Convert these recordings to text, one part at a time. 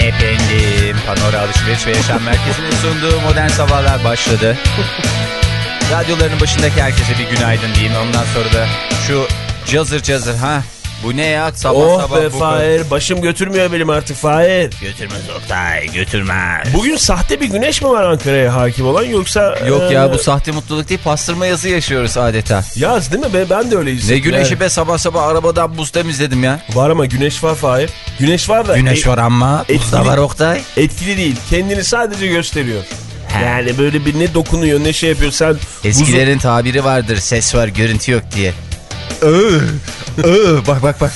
efendim. Panora Alışveriş ve Yaşam Merkezi'nin sunduğu Modern Sabahlar başladı. Radyoların başındaki herkese bir günaydın diyeyim. Ondan sonra da şu cazır cazır ha. Bu ne ya sabah Oh sabah be bu Fahir başım götürmüyor benim artık Fahir. Götürmez Oktay götürmez. Bugün sahte bir güneş mi var Ankara'ya hakim olan yoksa... Yok e, ya bu sahte mutluluk değil pastırma yazı yaşıyoruz adeta. Yaz değil mi? Ben, ben de öyle hissettim. Ne güneşi Yani. be sabah sabah arabadan buz temizledim ya. Var ama güneş var Fahir. Güneş var da Güneş e- var ama buz da etkili- var Oktay. etkili değil. Kendini sadece gösteriyor. Yani böyle bir ne dokunuyor ne şey yapıyor. Sen buzu- Eskilerin tabiri vardır ses var görüntü yok diye. Bak bak bak.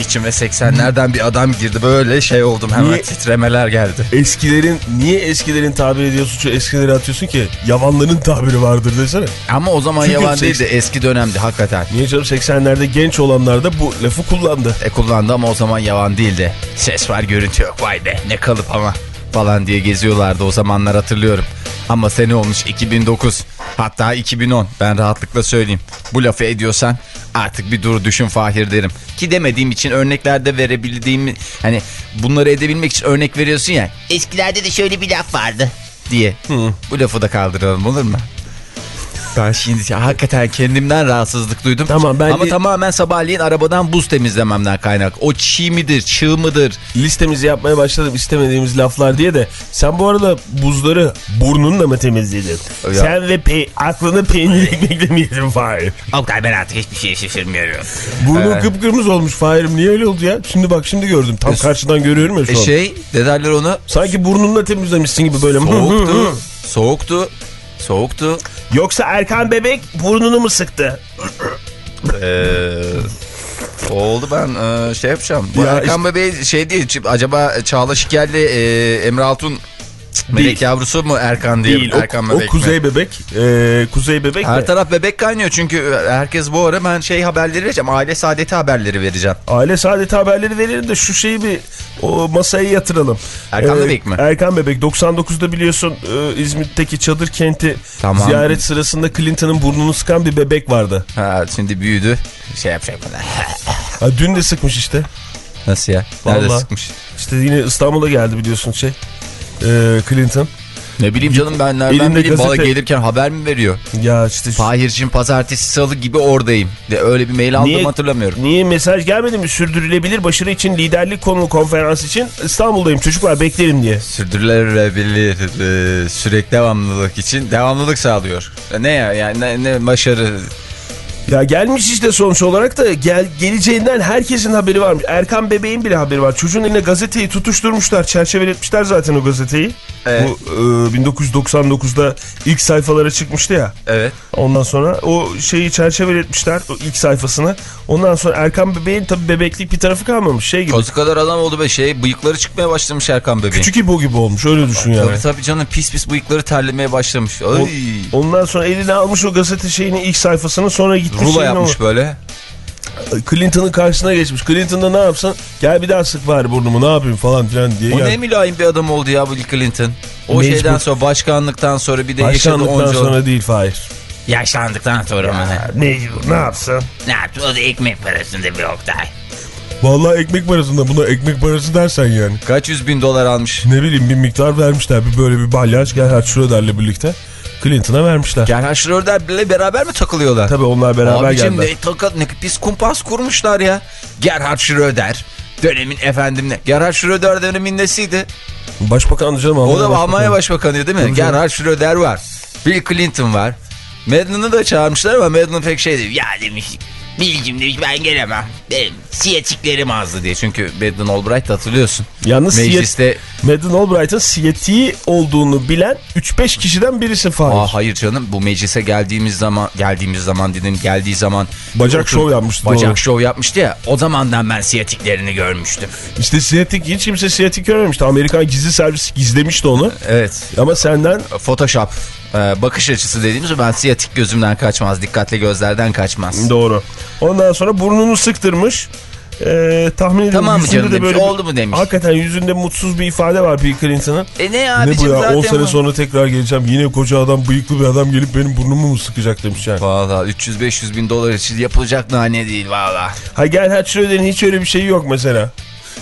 İçime 80'lerden bir adam girdi böyle şey oldum hemen Niye? titremeler geldi. Eskilerin niye eskilerin tabir ediyorsun şu eskileri atıyorsun ki yavanların tabiri vardır desene. Ama o zaman Çünkü yalan seks- değil de eski dönemdi hakikaten. Niye canım 80'lerde genç olanlar da bu lafı kullandı. E kullandı ama o zaman yalan değildi. Ses var görüntü yok vay be ne kalıp ama falan diye geziyorlardı o zamanlar hatırlıyorum. Ama sene olmuş 2009 hatta 2010 ben rahatlıkla söyleyeyim. Bu lafı ediyorsan artık bir dur düşün Fahir derim. Ki demediğim için örneklerde verebildiğim hani bunları edebilmek için örnek veriyorsun ya. Eskilerde de şöyle bir laf vardı diye. Bu lafı da kaldıralım olur mu? Ben şimdi hakikaten kendimden rahatsızlık duydum. Tamam, ben Ama de- tamamen sabahleyin arabadan buz temizlememden kaynak. O çiğ midir, çığ mıdır? Listemizi yapmaya başladım istemediğimiz laflar diye de sen bu arada buzları burnunla mı temizledin? Ya. Sen ve pe aklını peynir ekmekle mi yedin Fahir? Oktay ben artık hiçbir şey şaşırmıyorum. Burnun kıpkırmızı olmuş Fahir'im niye öyle oldu ya? Şimdi bak şimdi gördüm tam karşıdan görüyorum ya şu E an. şey, ne derler onu? Sanki burnunla temizlemişsin gibi böyle. Soğuktu, soğuktu, soğuktu. Yoksa Erkan bebek burnunu mu sıktı? Ee, oldu ben e, şey yapacağım. Bu Ya Erkan Bey şey değil, acaba Çağla Şikerli e, Emre Altun melek Değil. yavrusu mu Erkan diye Değil o, Erkan o Bebek mi? kuzey bebek. Ee, kuzey bebek Her de taraf bebek kaynıyor çünkü herkes bu ara ben şey haberleri vereceğim. Aile saadeti haberleri vereceğim. Aile saadeti haberleri verelim de şu şeyi bir o masaya yatıralım. Erkan Bebek mi? Erkan Bebek 99'da biliyorsun e, İzmit'teki çadır kenti Tamam. ziyaret sırasında Clinton'ın burnunu sıkan bir bebek vardı. Ha, şimdi büyüdü. Şey yapacak bana. Ha, dün de sıkmış işte. Nasıl ya? Nerede Vallahi. sıkmış? İşte yine İstanbul'a geldi biliyorsun şey. E, Clinton. Ne bileyim canım ben nereden Elinde bileyim bana gazete- gelirken haber mi veriyor? Ya işte Fahir'cim pazartesi salı gibi oradayım. De öyle bir mail aldım Niye- hatırlamıyorum. Niye mesaj gelmedi mi? Sürdürülebilir başarı için liderlik konu konferans için İstanbul'dayım çocuklar beklerim diye. Sürdürülebilir e, sürekli devamlılık için devamlılık sağlıyor. E, Ne ya yani ne, ne başarı Ya gelmiş işte sonuç olarak da gel, geleceğinden herkesin haberi varmış. Erkan Bebeğin bile haberi var. Çocuğun eline gazeteyi tutuşturmuşlar. Çerçeveletmişler zaten o gazeteyi. Evet. Bu e, 1999'da ilk sayfalara çıkmıştı ya. Evet. Ondan sonra o şeyi çerçeveletmişler o ilk sayfasını. Ondan sonra Erkan Bebeğin tabii bebeklik bir tarafı kalmamış. Şey gibi. Kozu kadar adam oldu be şey bıyıkları çıkmaya başlamış Erkan bebeğin. Küçük İbo gibi olmuş öyle düşün yani. Tabii tabii canım pis pis bıyıkları terlemeye başlamış. Ay. O- ondan sonra eline almış o gazete şeyini ilk sayfasını sonra gitmiş. Rulo yapmış böyle. Clinton'ın karşısına geçmiş. Clinton da ne yapsın? Gel bir daha sık bari burnumu ne yapayım falan filan diye. O gel- ne mülayim bir adam oldu ya Bill Clinton. O Mecbur. şeyden sonra başkanlıktan sonra bir de yaşadı Başkanlıktan onca... sonra değil Fahir. Yaşlandıktan sonra mı ne? Mecbur ne yapsın? Ne yaptı? O da ekmek parasında bir Oktay. Vallahi ekmek parasında buna ekmek parası dersen yani. Kaç yüz bin dolar almış. Ne bileyim bir miktar vermişler. Bir böyle bir balyaç Gerhard Schröder'le birlikte Clinton'a vermişler. Gerhard Schröder'le beraber mi takılıyorlar? Tabii onlar beraber Abicim geldiler. ne, taka, ne pis kumpas kurmuşlar ya. Gerhard Schröder. Dönemin efendim ne? Gerhard Schröder dönemin nesiydi? Başbakandı canım. O da Almanya Almanya Başbakanı. Başbakanı değil mi? Tabii. Gerhard Schröder var. Bill Clinton var. Madeline'ı da çağırmışlar ama Madeline pek şey değil. Ya demiş Bilgim demiş ben gelemem. Benim siyatiklerim azdı diye. Çünkü Madeleine Albright hatırlıyorsun. Yalnız Mecliste... Madeleine Albright'ın siyetiği olduğunu bilen 3-5 kişiden birisi Fahir. Aa, hayır canım bu meclise geldiğimiz zaman geldiğimiz zaman dedim geldiği zaman Bacak otur- şov yapmıştı, Bacak doğru. şov yapmıştı ya. O zamandan ben siyatiklerini görmüştüm. İşte siyatik hiç kimse siyatik görmemişti. Amerikan gizli servisi gizlemişti onu. Evet. Ama senden Photoshop e, bakış açısı dediğimiz ben siyatik gözümden kaçmaz. Dikkatli gözlerden kaçmaz. doğru. Ondan sonra burnunu sıktırmış. Ee, tahmin ediyorum Tamam mı yüzünde canım de demiş, böyle oldu mu demiş. Hakikaten yüzünde mutsuz bir ifade var Bill Clinton'ın. E ne Ne abicim bu ya zaten 10 sene bu. sonra tekrar geleceğim yine koca adam bıyıklı bir adam gelip benim burnumu mu sıkacak demiş yani. Valla 300-500 bin dolar için yapılacak nane değil valla. Ha Gerhard Schröder'in hiç öyle bir şeyi yok mesela.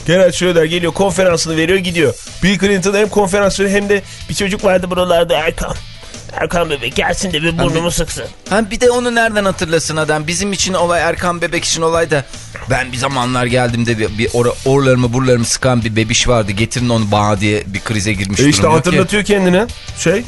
Gerhard Schröder geliyor konferansını veriyor gidiyor. Bill Clinton hem konferans veriyor hem de bir çocuk vardı buralarda Erkan. Erkan bebek gelsin de bir burnumu sıksın. Ha bir de onu nereden hatırlasın adam? Bizim için olay Erkan Bebek için olay da ben bir zamanlar geldiğimde bir, bir or, orlarımı burlarımı sıkan bir bebiş vardı. Getirin onu bana diye bir krize girmiş E işte durum yok ki. hatırlatıyor kendini şey.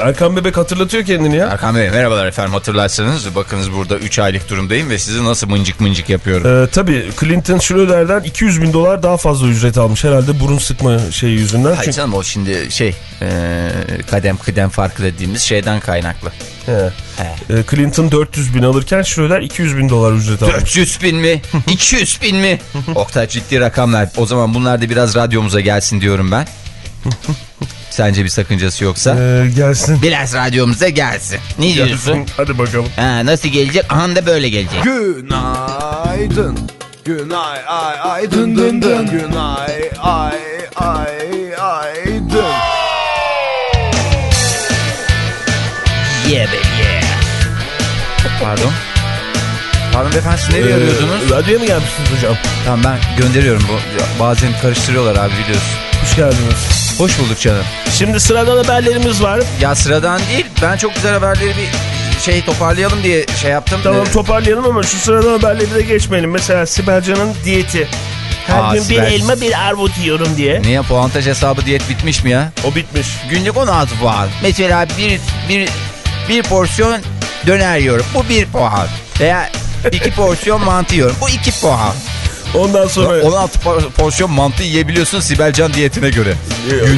Erkan bebek hatırlatıyor kendini ya. Erkan Bey merhabalar efendim hatırlarsanız bakınız burada 3 aylık durumdayım ve sizi nasıl mıncık mıncık yapıyorum. Ee, tabii Clinton Schröder'den 200 bin dolar daha fazla ücret almış herhalde burun sıkma şeyi yüzünden. Hayır Çünkü, canım o şimdi şey e, kadem kıdem farkı dediğimiz şeyden kaynaklı. He. He. Ee, Clinton 400 bin alırken Schröder 200 bin dolar ücret almış. 400 bin mi? 200 bin mi? Oktay ciddi rakamlar. O zaman bunlar da biraz radyomuza gelsin diyorum ben. Sence bir sakıncası yoksa? Ee, gelsin. Biraz radyomuza gelsin. Ne diyorsun? Gelsin. Hadi bakalım. Ha, nasıl gelecek? Aha da böyle gelecek. Günaydın. Günay ay ay dın dın dın. Günay ay ay ay dın. Yeah be yeah. Pardon. Pardon beyefendi siz nereye arıyordunuz? Ee, radyoya mı gelmişsiniz hocam? Tamam ben gönderiyorum bu. Bazen karıştırıyorlar abi biliyorsun. Hoş geldiniz. Hoş bulduk canım. Şimdi sıradan haberlerimiz var. Ya sıradan değil. Ben çok güzel haberleri bir şey toparlayalım diye şey yaptım. Tamam Ee, toparlayalım ama şu sıradan haberleri de geçmeyelim. Mesela Sibel Can'ın diyeti. Her Aa, gün Sibel. bir elma bir armut yiyorum diye. Niye puantaj hesabı diyet bitmiş mi ya? O bitmiş. Günlük 16 puan. Mesela bir, bir, bir porsiyon döner yiyorum. Bu bir puan. Veya iki porsiyon mantı yiyorum. Bu iki puan. Ondan sonra 16 por- porsiyon mantı yiyebiliyorsun Sibelcan diyetine göre.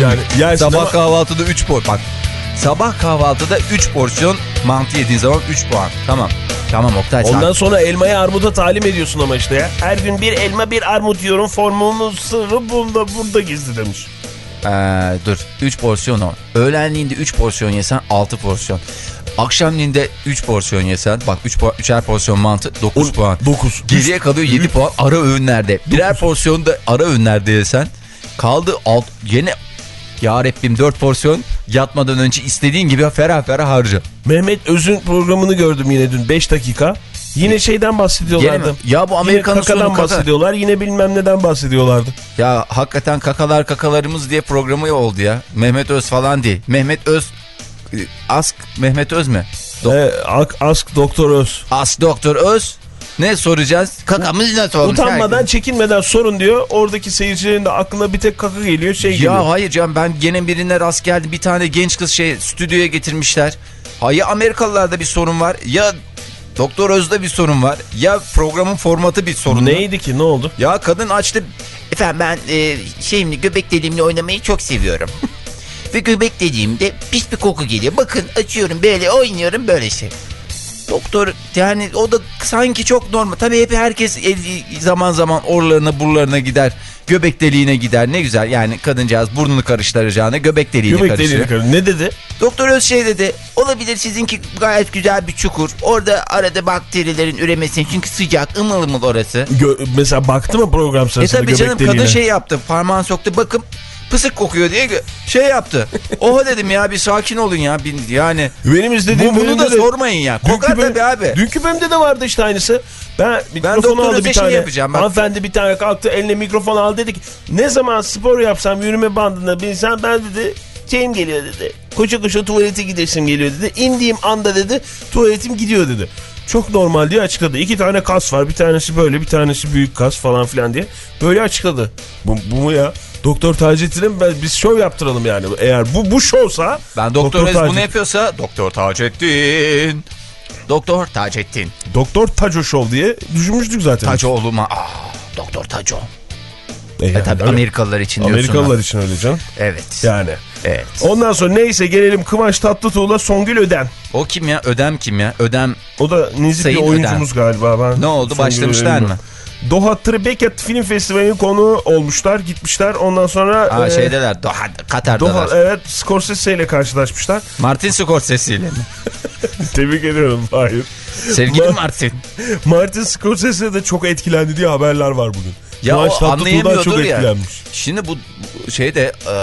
yani yersin Sabah ama- kahvaltıda 3 porsiyon. Bak sabah kahvaltıda 3 porsiyon mantı yediğin zaman 3 puan. Tamam. Tamam Oktay. sen- Ondan sonra elmayı armuda talim ediyorsun ama işte ya. Her gün bir elma bir armut yiyorum. Formumun sırrı bunda burada gizli demiş. Ee, dur 3 porsiyon o. Öğlenliğinde 3 porsiyon yesen 6 porsiyon. Akşamliğinde 3 porsiyon yesen bak 3 po 3'er porsiyon mantı 9 puan. 9. Geriye kalıyor 7 puan ara öğünlerde. Birer porsiyon da ara öğünlerde yesen kaldı alt yine ya Rabbim 4 porsiyon yatmadan önce istediğin gibi ferah ferah harca. Mehmet Öz'ün programını gördüm yine dün 5 dakika. Yine şeyden bahsediyorlardı. Ya bu Amerika'nın kakadan kaka. bahsediyorlar. Yine bilmem neden bahsediyorlardı. Ya hakikaten kakalar kakalarımız diye programı oldu ya. Mehmet Öz falan değil. Mehmet Öz Ask Mehmet Öz mü? Do- Ak- Ask Doktor Öz. Ask Doktor Öz. Ne soracağız? Kakamız nasıl olmuş? Utanmadan çekinmeden sorun diyor. Oradaki seyircilerin de aklına bir tek kaka geliyor şey geliyor. Ya hayır canım ben gene birine rast geldim. Bir tane genç kız şey stüdyoya getirmişler. Ha ya Amerikalılarda bir sorun var ya Doktor Öz'de bir sorun var. Ya programın formatı bir sorun. Neydi ki ne oldu? Ya kadın açtı. Efendim ben e, şeyimle göbek deliğimle oynamayı çok seviyorum. Ve göbek deliğimde pis bir koku geliyor. Bakın açıyorum böyle oynuyorum böyle şey. Doktor yani o da sanki çok normal. Tabii hep herkes zaman zaman orlarına burlarına gider. Göbek deliğine gider. Ne güzel yani kadıncağız burnunu karıştıracağına göbek deliğine Göbek karıştırıyor. deliğini karı. Ne dedi? Doktor Öz şey dedi. Olabilir sizinki gayet güzel bir çukur. Orada arada bakterilerin üremesi çünkü sıcak ımıl ımıl orası. Gö- mesela baktı mı program E sırasında tabii göbek canım deliğine? kadın şey yaptı parmağını soktu bakın pısık kokuyor diye şey yaptı. Oha dedim ya bir sakin olun ya bir- yani. Benim izlediğim Bu, bunu da de- sormayın ya. Kokar Dünkü bölüm- tabii abi. Dünkü bölümde de vardı işte aynısı. Ben mikrofonu aldı bir şey tane. yapacağım bak. Hanımefendi bir tane kalktı eline mikrofon aldı dedi ki ne zaman spor yapsam yürüme bandına binsem ben dedi şeyim geliyor dedi. Koşa koşa tuvalete gidesim geliyor dedi. İndiğim anda dedi tuvaletim gidiyor dedi. Çok normal diye açıkladı. İki tane kas var. Bir tanesi böyle bir tanesi büyük kas falan filan diye. Böyle açıkladı. Bu, bu mu ya? Doktor Taceddin'e biz şov yaptıralım yani. Eğer bu bu şovsa Ben Doktor Öz Taceddin- bunu yapıyorsa Doktor Taceddin. Doktor Taceddin. Doktor Taco Show diye düşünmüştük zaten. Tacoğlu mu? Ah, Doktor Taco. E yani E tabii öyle. Amerikalılar için diyorsun. Amerikalılar ha. için öyle canım. Evet. Yani. Evet. Ondan sonra neyse gelelim Kıvanç Tatlıtuğ'la Songül Öden. O kim ya? Ödem kim ya? Ödem O da nezih bir oyuncumuz galiba. Ben ne oldu? Songül Başlamışlar mı? Doha Tribeca Film Festivali'nin konuğu olmuşlar. Gitmişler. Ondan sonra Aa, e, şeydeler. Doha, Katar'dalar. Doha evet Scorsese ile karşılaşmışlar. Martin Scorsese ile mi? Tebrik ediyorum. Hayır. Sevgili Ma- Martin. Martin Scorsese de çok etkilendi diye haberler var bugün. Ya o anlayamıyordur çok ya. etkilenmiş. Şimdi bu şeyde e,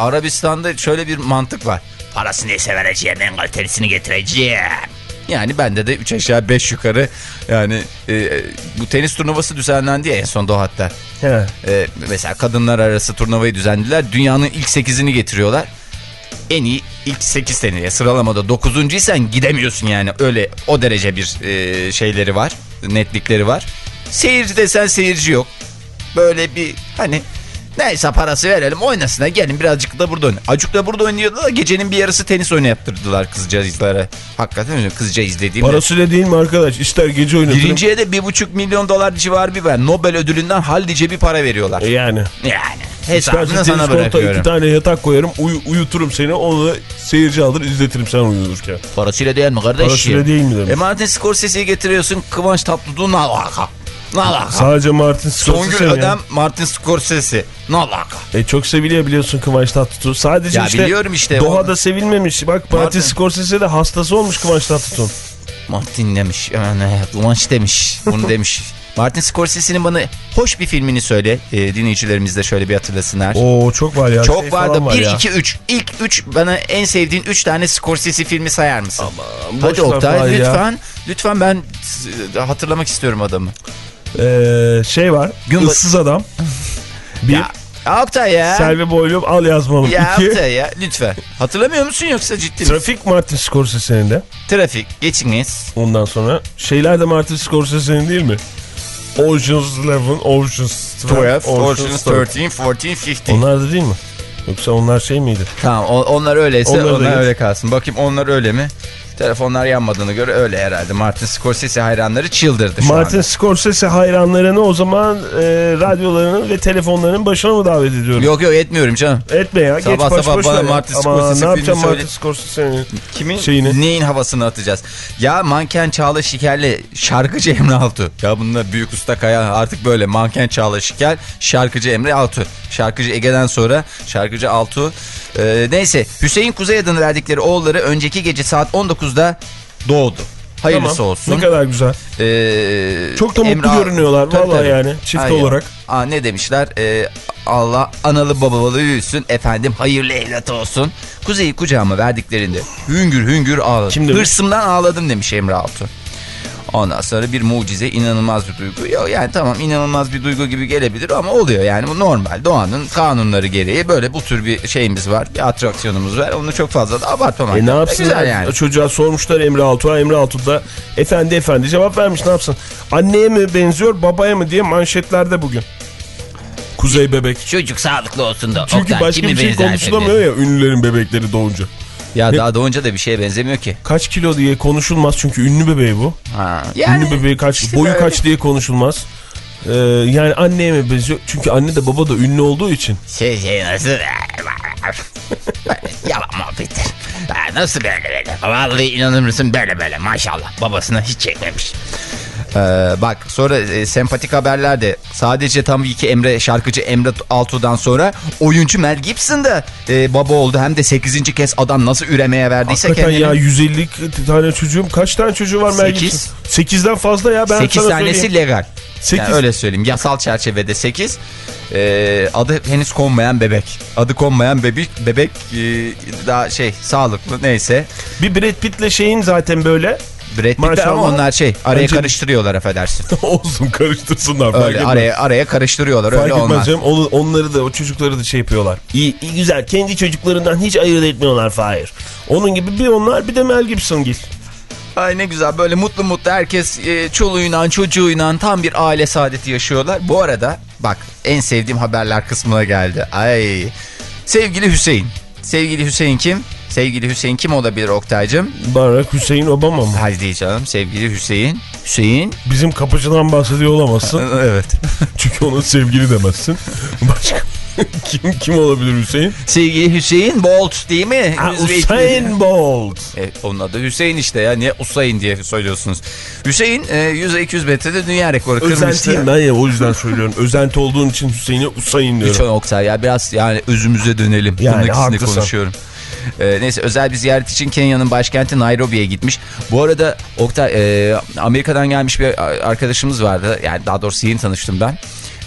Arabistan'da şöyle bir mantık var. Parası neyse vereceğim en kalitelisini getireceğim. Yani bende de 3 aşağı 5 yukarı yani e, bu tenis turnuvası düzenlendi ya en son Dohat'ta. He. E, mesela kadınlar arası turnuvayı düzenlediler. Dünyanın ilk 8'ini getiriyorlar. En iyi ilk 8 teneye sıralamada 9.ysen gidemiyorsun yani. Öyle o derece bir e, şeyleri var. Netlikleri var. Seyirci desen seyirci yok. Böyle bir hani neyse parası verelim oynasın gelin birazcık da burada oynayın. Acık da burada oynuyordu da gecenin bir yarısı tenis oynattırdılar kızcağızlara. Hakikaten öyle kızcağız dediğim. Parasıyla değil mi arkadaş? İster gece oynatırım. Birinciye de bir buçuk milyon dolar civarı bir ver. Nobel ödülünden hallice bir para veriyorlar. E Yani. Yani hesabını sana korta iki bırakıyorum. tane yatak koyarım uyu- uyuturum seni onu da seyirci alır izletirim sen uyudurken. Parasıyla değil mi kardeş? Parasıyla değil mi demiş. E Martin Scorsese'yi getiriyorsun Kıvanç Tatlıtuğ ne alaka? Sadece Martin Songül Scorsese ya? Ödem Martin Scorsese ne alaka? E çok seviliyor biliyorsun Kıvanç Tatlıtuğ. Sadece Ya işte biliyorum işte. Doha'da O- sevilmemiş. Bak Martin, Martin- Scorsese de hastası olmuş Kıvanç Tatlıtuğ. Martin demiş. Yani, Kıvanç demiş. Bunu demiş. Martin Scorsese'nin bana hoş bir filmini söyle. E, dinleyicilerimiz de şöyle bir hatırlasınlar. Oo çok var ya. Çok Şey var 1, ya. 2, 3. İlk 3 bana en sevdiğin 3 tane Scorsese filmi sayar mısın? boş Hadi Oktay var ya. lütfen. Lütfen ben hatırlamak istiyorum adamı. Ee, şey var. Gün- ıssız adam. Bir. Ya Oktay ya. Selvi Boylum al yazmalım. Ya İki. Oktay ya lütfen. Hatırlamıyor musun yoksa ciddi misin? Trafik Martin Scorsese'nin de. Trafik. Geçiniz. Ondan sonra şeyler de Martin Scorsese'nin değil mi? Ocean's 11, Ocean's 12, 12, Ocean's 13, 14, 15. Onlar da değil mi? Yoksa onlar şey miydi? Tamam o- onlar öyleyse Onlar onlar, öyle kalsın. Bakayım onlar öyle mi? Telefonlar yanmadığını göre öyle herhalde. Martin Scorsese hayranları çıldırdı şu Martin anda. Scorsese hayranlarını o zaman e, radyolarının ve telefonlarının başına mı davet ediyorum? Yok yok etmiyorum canım. Etme ya. Sabah geç sabah boş bana. Martin Ama Scorsese ne yapacağım filmi Martin söyle. Scorsese'nin? Kimin Şeyini. neyin havasını atacağız? Ya manken Çağla Şiker'le şarkıcı Emre Altu. Ya bunlar büyük usta kaya artık böyle manken Çağla Şiker, şarkıcı Emre Altu. Şarkıcı Ege'den sonra şarkıcı Altu. Ee, neyse Hüseyin Kuzey adını verdikleri oğulları önceki gece saat 19'da doğdu. Hayırlısı Tamam. olsun. Ne kadar güzel. Ee, Çok da mutlu Emre Al- görünüyorlar Tabii, vallahi tabii. yani çift Aynen. olarak. Aa, ne demişler? Ee, Allah analı babalı büyüsün efendim hayırlı evlat olsun. Kuzey'i kucağıma verdiklerinde hüngür hüngür ağladım. Hırsımdan ağladım demiş Emre Altu. Ondan sonra bir mucize inanılmaz bir duygu. Yok yani tamam inanılmaz bir duygu gibi gelebilir ama oluyor yani bu normal. Doğanın kanunları gereği böyle bu tür bir şeyimiz var. Bir atraksiyonumuz var. Onu çok fazla da abartmamak E ne lazım. yapsınlar? Yani. Çocuğa sormuşlar Emre Altuğ'a. Emre Altuğ da efendi efendi cevap vermiş ne yapsın? Anneye mi benziyor babaya mı diye manşetlerde bugün. Kuzey bebek. Çocuk sağlıklı olsun da. Çünkü Oktay, başka kimi bir şey konuşulamıyor ya ünlülerin bebekleri doğunca. Ya Ne- daha doğunca da bir şeye benzemiyor ki. Kaç kilo diye konuşulmaz çünkü ünlü bebeği bu. Ha. ünlü bebeği kaç, işte boyu böyle. kaç diye konuşulmaz. Ee, yani anneye mi benziyor? Çünkü anne de baba da ünlü olduğu için. Şey şey nasıl? Yalan muhabbettir. Ha, Nasıl böyle böyle? Vallahi inanır mısın böyle böyle maşallah. Babasına hiç çekmemiş. Ee, bak sonra e, sempatik haberler de sadece tabii ki Emre şarkıcı Emre Altuğ'dan sonra oyuncu Mel Gibson da e, baba oldu. Hem de 8. kez adam nasıl üremeye verdiyse Hakikaten kendini. ya 150 tane çocuğum. Kaç tane çocuğu var Mel Sekiz. Gibson? 8'den fazla ya ben 8 sana tanesi söyleyeyim. legal. Sekiz. Yani öyle söyleyeyim. Yasal çerçevede 8. Ee, adı henüz konmayan bebek. Adı konmayan bebek bebek e, daha şey sağlıklı neyse. Bir Brad Pitt'le şeyin zaten böyle. Brad Pitt ama onlar şey araya Bence- karıştırıyorlar affedersin. Olsun karıştırsınlar. fark Öyle araya araya karıştırıyorlar Fark öyle etmez olmaz. canım. Onu- onları da o çocukları da şey yapıyorlar. İyi, iyi güzel. Kendi çocuklarından hiç ayırt etmiyorlar Fahir. Onun gibi bir onlar bir de Mel Gibson gil. Ay ne güzel böyle mutlu mutlu herkes e, çoluğuyla çocuğuyla tam bir aile saadeti yaşıyorlar. Bu arada bak en sevdiğim haberler kısmına geldi. Ay sevgili Hüseyin. Sevgili Hüseyin kim? Sevgili Hüseyin kim olabilir Oktay'cım? Barack Hüseyin Obama mı? Haydi canım sevgili Hüseyin. Hüseyin. Bizim kapıcıdan bahsediyor olamazsın. evet. Çünkü ona sevgili demezsin. Başka kim kim olabilir Hüseyin? Sevgili Hüseyin Bolt değil mi? Ha, Usain Bolt. E, onun adı Hüseyin işte ya. Niye Usain diye söylüyorsunuz? Hüseyin e, 100-200 metrede dünya rekoru kırmıştı. Özentiyim ben ya o yüzden söylüyorum. Özenti olduğun için Hüseyin'e Usain diyorum. Lütfen Oktay ya biraz yani özümüze dönelim. Yani içinde haklısın. konuşuyorum. Ee, neyse özel bir ziyaret için Kenya'nın başkenti Nairobi'ye gitmiş. Bu arada Oktay e, Amerika'dan gelmiş bir arkadaşımız vardı. Yani daha doğrusu yeni tanıştım ben.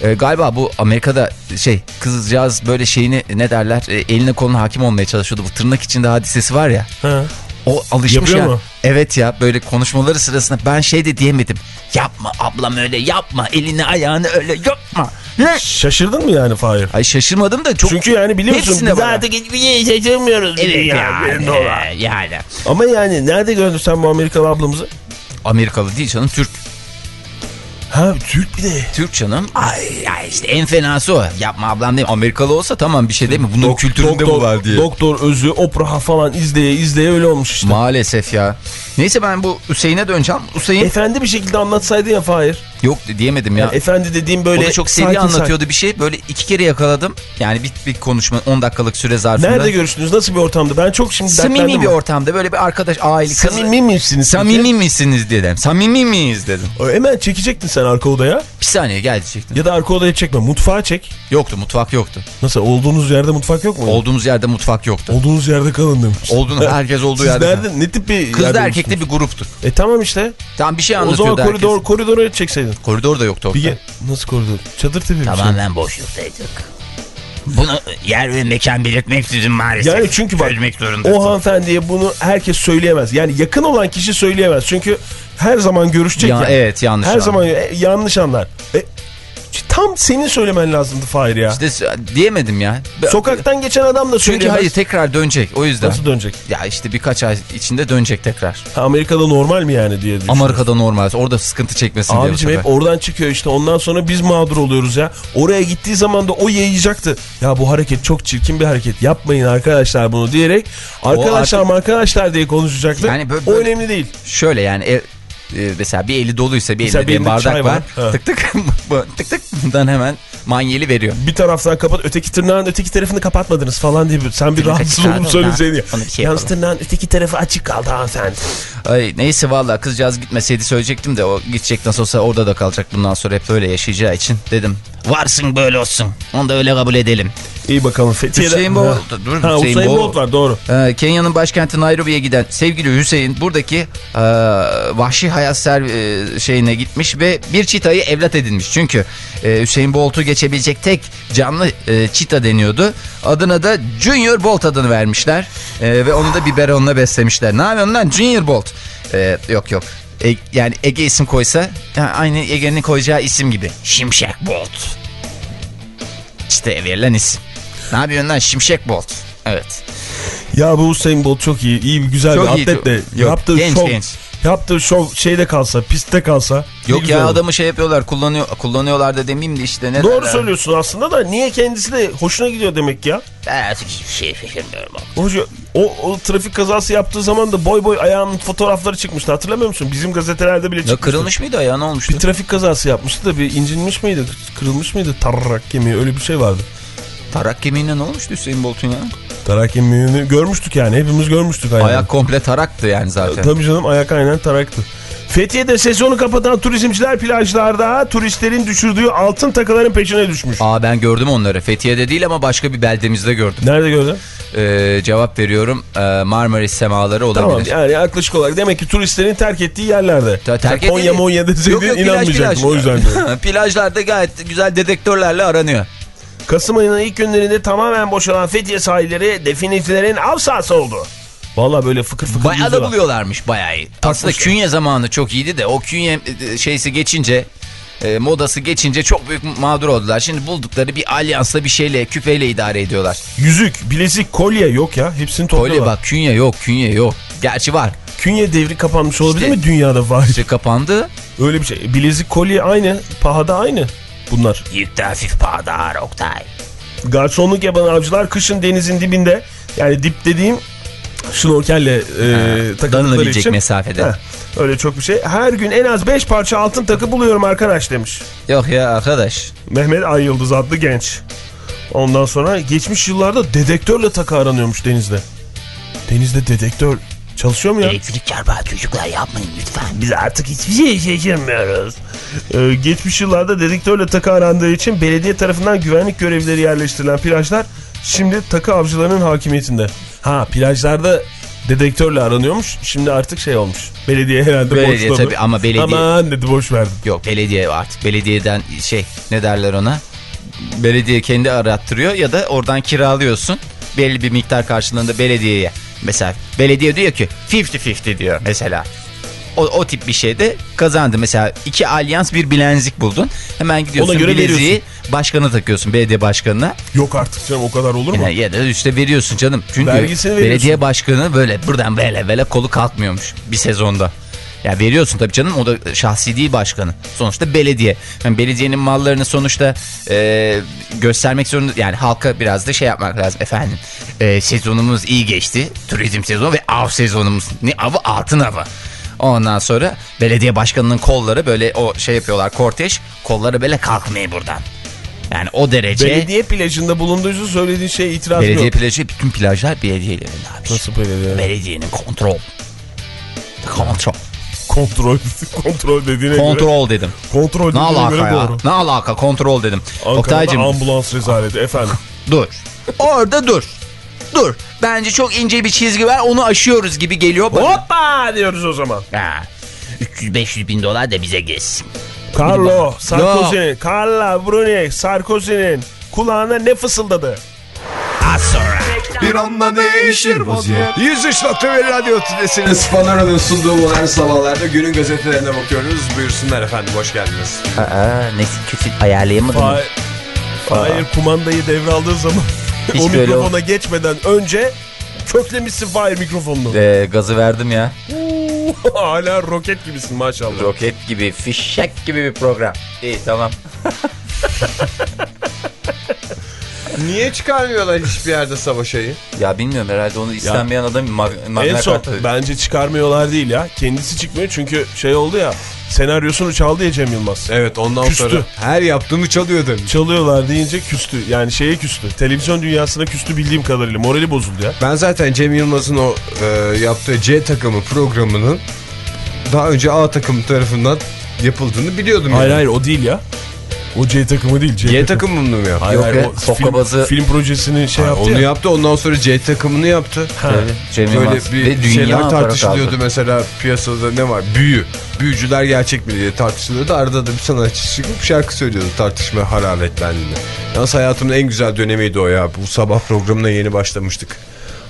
E, galiba bu Amerika'da şey kızcağız böyle şeyini ne derler e, eline koluna hakim olmaya çalışıyordu. Bu tırnak içinde hadisesi var ya. Ha. O alışmış Yapıyor ya. mu? Evet ya böyle konuşmaları sırasında ben şey de diyemedim. Yapma ablam öyle yapma elini ayağını öyle yapma. Ne? Şaşırdın mı yani Fahir? Ay şaşırmadım da çok Çünkü yani biliyorsun biz bana. artık hiçbir şey şaşırmıyoruz. Evet yani, olan. yani. Ama yani nerede gördün sen bu Amerikalı ablamızı? Amerikalı değil canım Türk. Ha Türk bir de. Türk canım. Ay ya işte en fenası o. Yapma ablam değil mi? Amerikalı olsa tamam bir şey değil mi? Bunun Dok- kültüründe doktor, bu var diye. Doktor Özü, Oprah falan izleye izleye öyle olmuş işte. Maalesef ya. Neyse ben bu Hüseyin'e döneceğim. Hüseyin Efendi bir şekilde anlatsaydın ya Fahir. Yok diyemedim ya. Yani efendi dediğim böyle o da çok seri sakin anlatıyordu bir şey. Böyle iki kere yakaladım. Yani bir, bir konuşma 10 dakikalık süre zarfında. Nerede görüştünüz? Nasıl bir ortamda? Ben çok şimdi Samimi bir ortamda böyle bir arkadaş aile kızı. Samimi misiniz? Samimi misiniz dedim. Samimi miyiz dedim. peki? Hemen çekecektin sen arka odaya. Bir saniye gel diyecektim. Ya da arka odaya çekme. Mutfağa çek. Yoktu mutfak yoktu. Nasıl? Olduğunuz yerde mutfak yok mu? Olduğumuz yerde mutfak yoktu. Olduğunuz yerde kalın demiş. Olduğunu herkes olduğu Siz yerde. nerede? Ne tip bir Kız da erkekli bir gruptu. E tamam işte. Tamam bir şey O zaman anlatıyordu koridor, herkes. koridora çekseydin. Koridor da yoktu. Bir Oktay. ge- Nasıl koridor? Çadır tipi bir şey. Tamamen boşluktaydık. Bunu yer ve mekan belirtmeksizin maalesef. Yani çünkü bak o hanımefendiye bunu herkes söyleyemez. Yani yakın olan kişi söyleyemez. Çünkü her zaman görüşecek Ya, ya. evet, yanlış Her anlar. zaman e, yanlış anlar. E, tam senin söylemen lazımdı Fahir ya. İşte diyemedim ya. Sokaktan geçen adam da Çünkü söyleyemez. hayır tekrar dönecek o yüzden. Nasıl dönecek? Ya işte birkaç ay içinde dönecek tekrar. Ha, Amerika'da normal mi yani diye düşünüyorum. Amerika'da normal. Orada sıkıntı çekmesin diye bu Abicim hep oradan çıkıyor işte ondan sonra biz mağdur oluyoruz ya. Oraya gittiği zaman da o yayacaktı. Ya bu hareket çok çirkin bir hareket yapmayın arkadaşlar bunu diyerek arkadaşlar mı arkadaşlar diye konuşacaktı. Yani böyle- o böyle- önemli değil. Şöyle yani ev, e, mesela bir eli doluysa bir elinde bir bardak var. var. Tık tık tık tık bundan hemen manyeli veriyor. Bir taraftan kapat öteki tırnağın öteki tarafını kapatmadınız falan diye sen bir rahatsız olup da. söyleseydin ya. Şey Yalnız yapalım. tırnağın öteki tarafı açık kaldı hanımefendi. Ay, neyse valla kızcağız gitmeseydi söyleyecektim de o gidecek nasıl olsa orada da kalacak bundan sonra hep böyle yaşayacağı için dedim. Varsın böyle olsun. Onu da öyle kabul edelim. İyi bakalım Fethiye'de. Hüseyin Bolt. Dur, Ha, Hüseyin. Bolt var doğru. Ee, Kenya'nın başkenti Nairobi'ye giden sevgili Hüseyin buradaki e, vahşi hayat ser, e, şeyine gitmiş ve bir çitayı evlat edinmiş. Çünkü e, Hüseyin Bolt'u geçebilecek tek canlı e, çita deniyordu. Adına da Junior Bolt adını vermişler E, ve onu da biberonla beslemişler. Ne yapıyorsun lan Junior Bolt? E, yok yok. E, yani Ege isim koysa ha, aynı Ege'nin koyacağı isim gibi. Şimşek Bolt. Çitaya verilen isim. Ne yapıyorsun lan Şimşek Bolt? Evet. Ya bu Usain Bolt çok iyi. iyi güzel Çok bir atlet de. çok- Yok, yaptığı genç, şov, genç. Yaptığı şov şeyde kalsa, pistte kalsa. Yok ya olur. adamı şey yapıyorlar kullanıyor kullanıyorlar da demeyeyim de işte ne Doğru derler? söylüyorsun aslında da niye kendisi de hoşuna gidiyor demek ya. Ben artık hiçbir şey şaşırmıyorum. Hoca, o, o trafik kazası yaptığı zaman da boy boy ayağının fotoğrafları çıkmıştı hatırlamıyor musun? Bizim gazetelerde bile Ya çıkmıştı. kırılmış mıydı ayağı ne olmuştu? Bir trafik kazası yapmıştı da bir incinmiş miydi? Kırılmış mıydı? Tarrak kemiği öyle bir şey vardı. Tarak kemiğine ne olmuştu Hüseyin Bolt'un ya? Tarak kemiğini görmüştük yani hepimiz görmüştük ayağını. Ayak komple taraktı yani zaten. Tabii canım ayak aynen taraktı. Fethiye'de sezonu kapatan turizmciler plajlarda turistlerin düşürdüğü altın takıların peşine düşmüş. Aa ben gördüm onları. Fethiye'de değil ama başka bir beldemizde gördüm. Nerede gördün? Ee, cevap veriyorum. Ee, Marmaris semaları Tamam olabilir. yani yaklaşık olarak demek ki turistlerin terk ettiği yerlerde. Ta- terk Konya edildi. Monya Yok, deseydin yok, plaj, inanmayacaktım plaj. o yüzden. Plajlarda gayet güzel dedektörlerle aranıyor. Kasım ayının ilk günlerinde tamamen boşalan Fethiye sahilleri definitlerin av sahası oldu. Valla böyle fıkır fıkır Bayağı da buluyorlarmış bayağı iyi. Aslında künye zamanı çok iyiydi de o künye e, şeysi geçince e, modası geçince çok büyük mağdur oldular. Şimdi buldukları bir alyansla bir şeyle küpeyle idare ediyorlar. Yüzük, bilezik, kolye yok ya. Hepsini Kolye topluyorlar. bak künye yok künye yok. Gerçi var. Künye devri kapanmış olabilir İşte- mi dünyada var? İşte kapandı. Öyle bir şey. Bilezik, kolye aynı. Pahada aynı bunlar. Yük de hafif pahada ağır Oktay. Garsonluk yapan avcılar kışın denizin dibinde yani dip dediğim şnorkelle e, takıldıkları için. mesafede. Heh, öyle çok bir şey. Her gün en az 5 parça altın takı buluyorum arkadaş demiş. Yok ya arkadaş. Mehmet Ay Yıldız adlı genç. Ondan sonra geçmiş yıllarda dedektörle takı aranıyormuş denizde. Denizde dedektör çalışıyor mu ya? Elektrik çarpar çocuklar yapmayın lütfen. Biz artık hiçbir şey şaşırmıyoruz. Ee, geçmiş yıllarda dedektörle takı arandığı için belediye tarafından güvenlik görevlileri yerleştirilen plajlar şimdi takı avcılarının hakimiyetinde. Ha plajlarda dedektörle aranıyormuş. Şimdi artık şey olmuş. Belediye herhalde Belediye boşladı. tabii ama belediye- Aman dedi boş verdim. Yok belediye artık belediyeden şey ne derler ona? Belediye kendi arattırıyor ya da oradan kiralıyorsun. Belli bir miktar karşılığında belediyeye. Mesela belediye diyor ki 50-50 diyor mesela. O, o tip bir şeyde kazandı. Mesela iki alyans bir bilezik buldun. Hemen gidiyorsun Ona göre bileziği veriyorsun. başkanı takıyorsun belediye başkanına. Yok artık canım o kadar olur mu? Yani ya da üstte veriyorsun canım. Çünkü Vergisini veriyorsun. belediye başkanı böyle buradan böyle böyle kolu kalkmıyormuş bir sezonda. Ya veriyorsun tabii canım o da şahsi değil başkanı. Sonuçta belediye. Yani belediyenin mallarını sonuçta e, göstermek zorunda yani halka biraz da şey yapmak lazım efendim. E, sezonumuz iyi geçti. Turizm sezonu ve av sezonumuz. Ne avı? Altın avı. Ondan sonra belediye başkanının kolları böyle o şey yapıyorlar kortej. Kolları böyle kalkmıyor buradan. Yani o derece. Belediye plajında bulunduğunuzu söylediğin şey itiraz Belediye yok. plajı bütün plajlar belediyelerinde abi. Nasıl belediye? Belediyenin kontrol. Kontrol. Kontrol. kontrol dediğine göre. Kontrol dedim. Kontrol Ne dediğine alaka göre ya? doğru. Ne alaka kontrol dedim. Ankara'da Oktay'cım ambulans rezaleti efendim. dur. Orada dur. Dur. Bence çok ince bir çizgi var onu aşıyoruz gibi geliyor bana. Hoppa diyoruz o zaman. Ha, 300-500 bin dolar da bize geçsin. Carlo Sarkozy'nin, Carla Bruni Sarkozy'nin kulağına ne fısıldadı? Az sonra. Bir anda değişir vaziyet 103.1 Radyo Tülesi'niz Panora'nın sunduğu modern sabahlarda günün gazetelerine bakıyoruz. Buyursunlar efendim hoş geldiniz. Aa, neyse kötü ayarlayamadım. Hayır, hayır kumandayı devraldığı zaman Hiç o mikrofona geçmeden önce köklemişsin Fahir mikrofonunu. Ee, gazı verdim ya. Hala roket gibisin maşallah. Roket gibi, fişek gibi bir program. İyi tamam. Niye çıkarmıyorlar hiçbir yerde savaşayı? Ya bilmiyorum herhalde onu istenmeyen adam mag En magna son kartı. bence çıkarmıyorlar değil ya. Kendisi çıkmıyor çünkü şey oldu ya. Senaryosunu çaldı ya Cem Yılmaz. Evet ondan Küstü. sonra her yaptığımı çalıyor demiş. Çalıyorlar deyince küstü. Yani şeye küstü. Televizyon dünyasına küstü bildiğim kadarıyla. Morali bozuldu ya. Ben zaten Cem Yılmaz'ın o e, yaptığı C takımı programının daha önce A takım tarafından yapıldığını biliyordum. Hayır yani. hayır o değil ya. O C takımı değil. C, C takımını mı yaptı? Hayır, Yok hayır, be, o Sokkabazı- film, film projesini şey yaptı Onu ya. yaptı ondan sonra C takımını yaptı. Ha. Cem Böyle Yılmaz. bir Ve dünya şeyler tartışılıyordu kaldı. mesela piyasada ne var? Büyü. Büyücüler gerçek mi diye tartışılıyordu. Arada da bir sanatçı çıkıp şarkı söylüyordu tartışma hararetlendiğinde. Yalnız hayatımın en güzel dönemiydi o ya. Bu sabah programına yeni başlamıştık.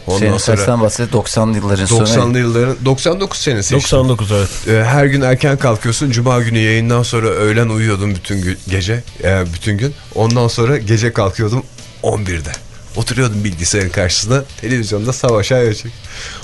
Ondan Senin sonra kaçtan bahsediyor? 90'lı yılların sonu. 90'lı yılların 99 senesi işte. 99 evet. Ee, her gün erken kalkıyorsun. Cuma günü yayından sonra öğlen uyuyordum bütün gece, e, bütün gün. Ondan sonra gece kalkıyordum 11'de. Oturuyordum bilgisayarın karşısında. Televizyonda savaş açık.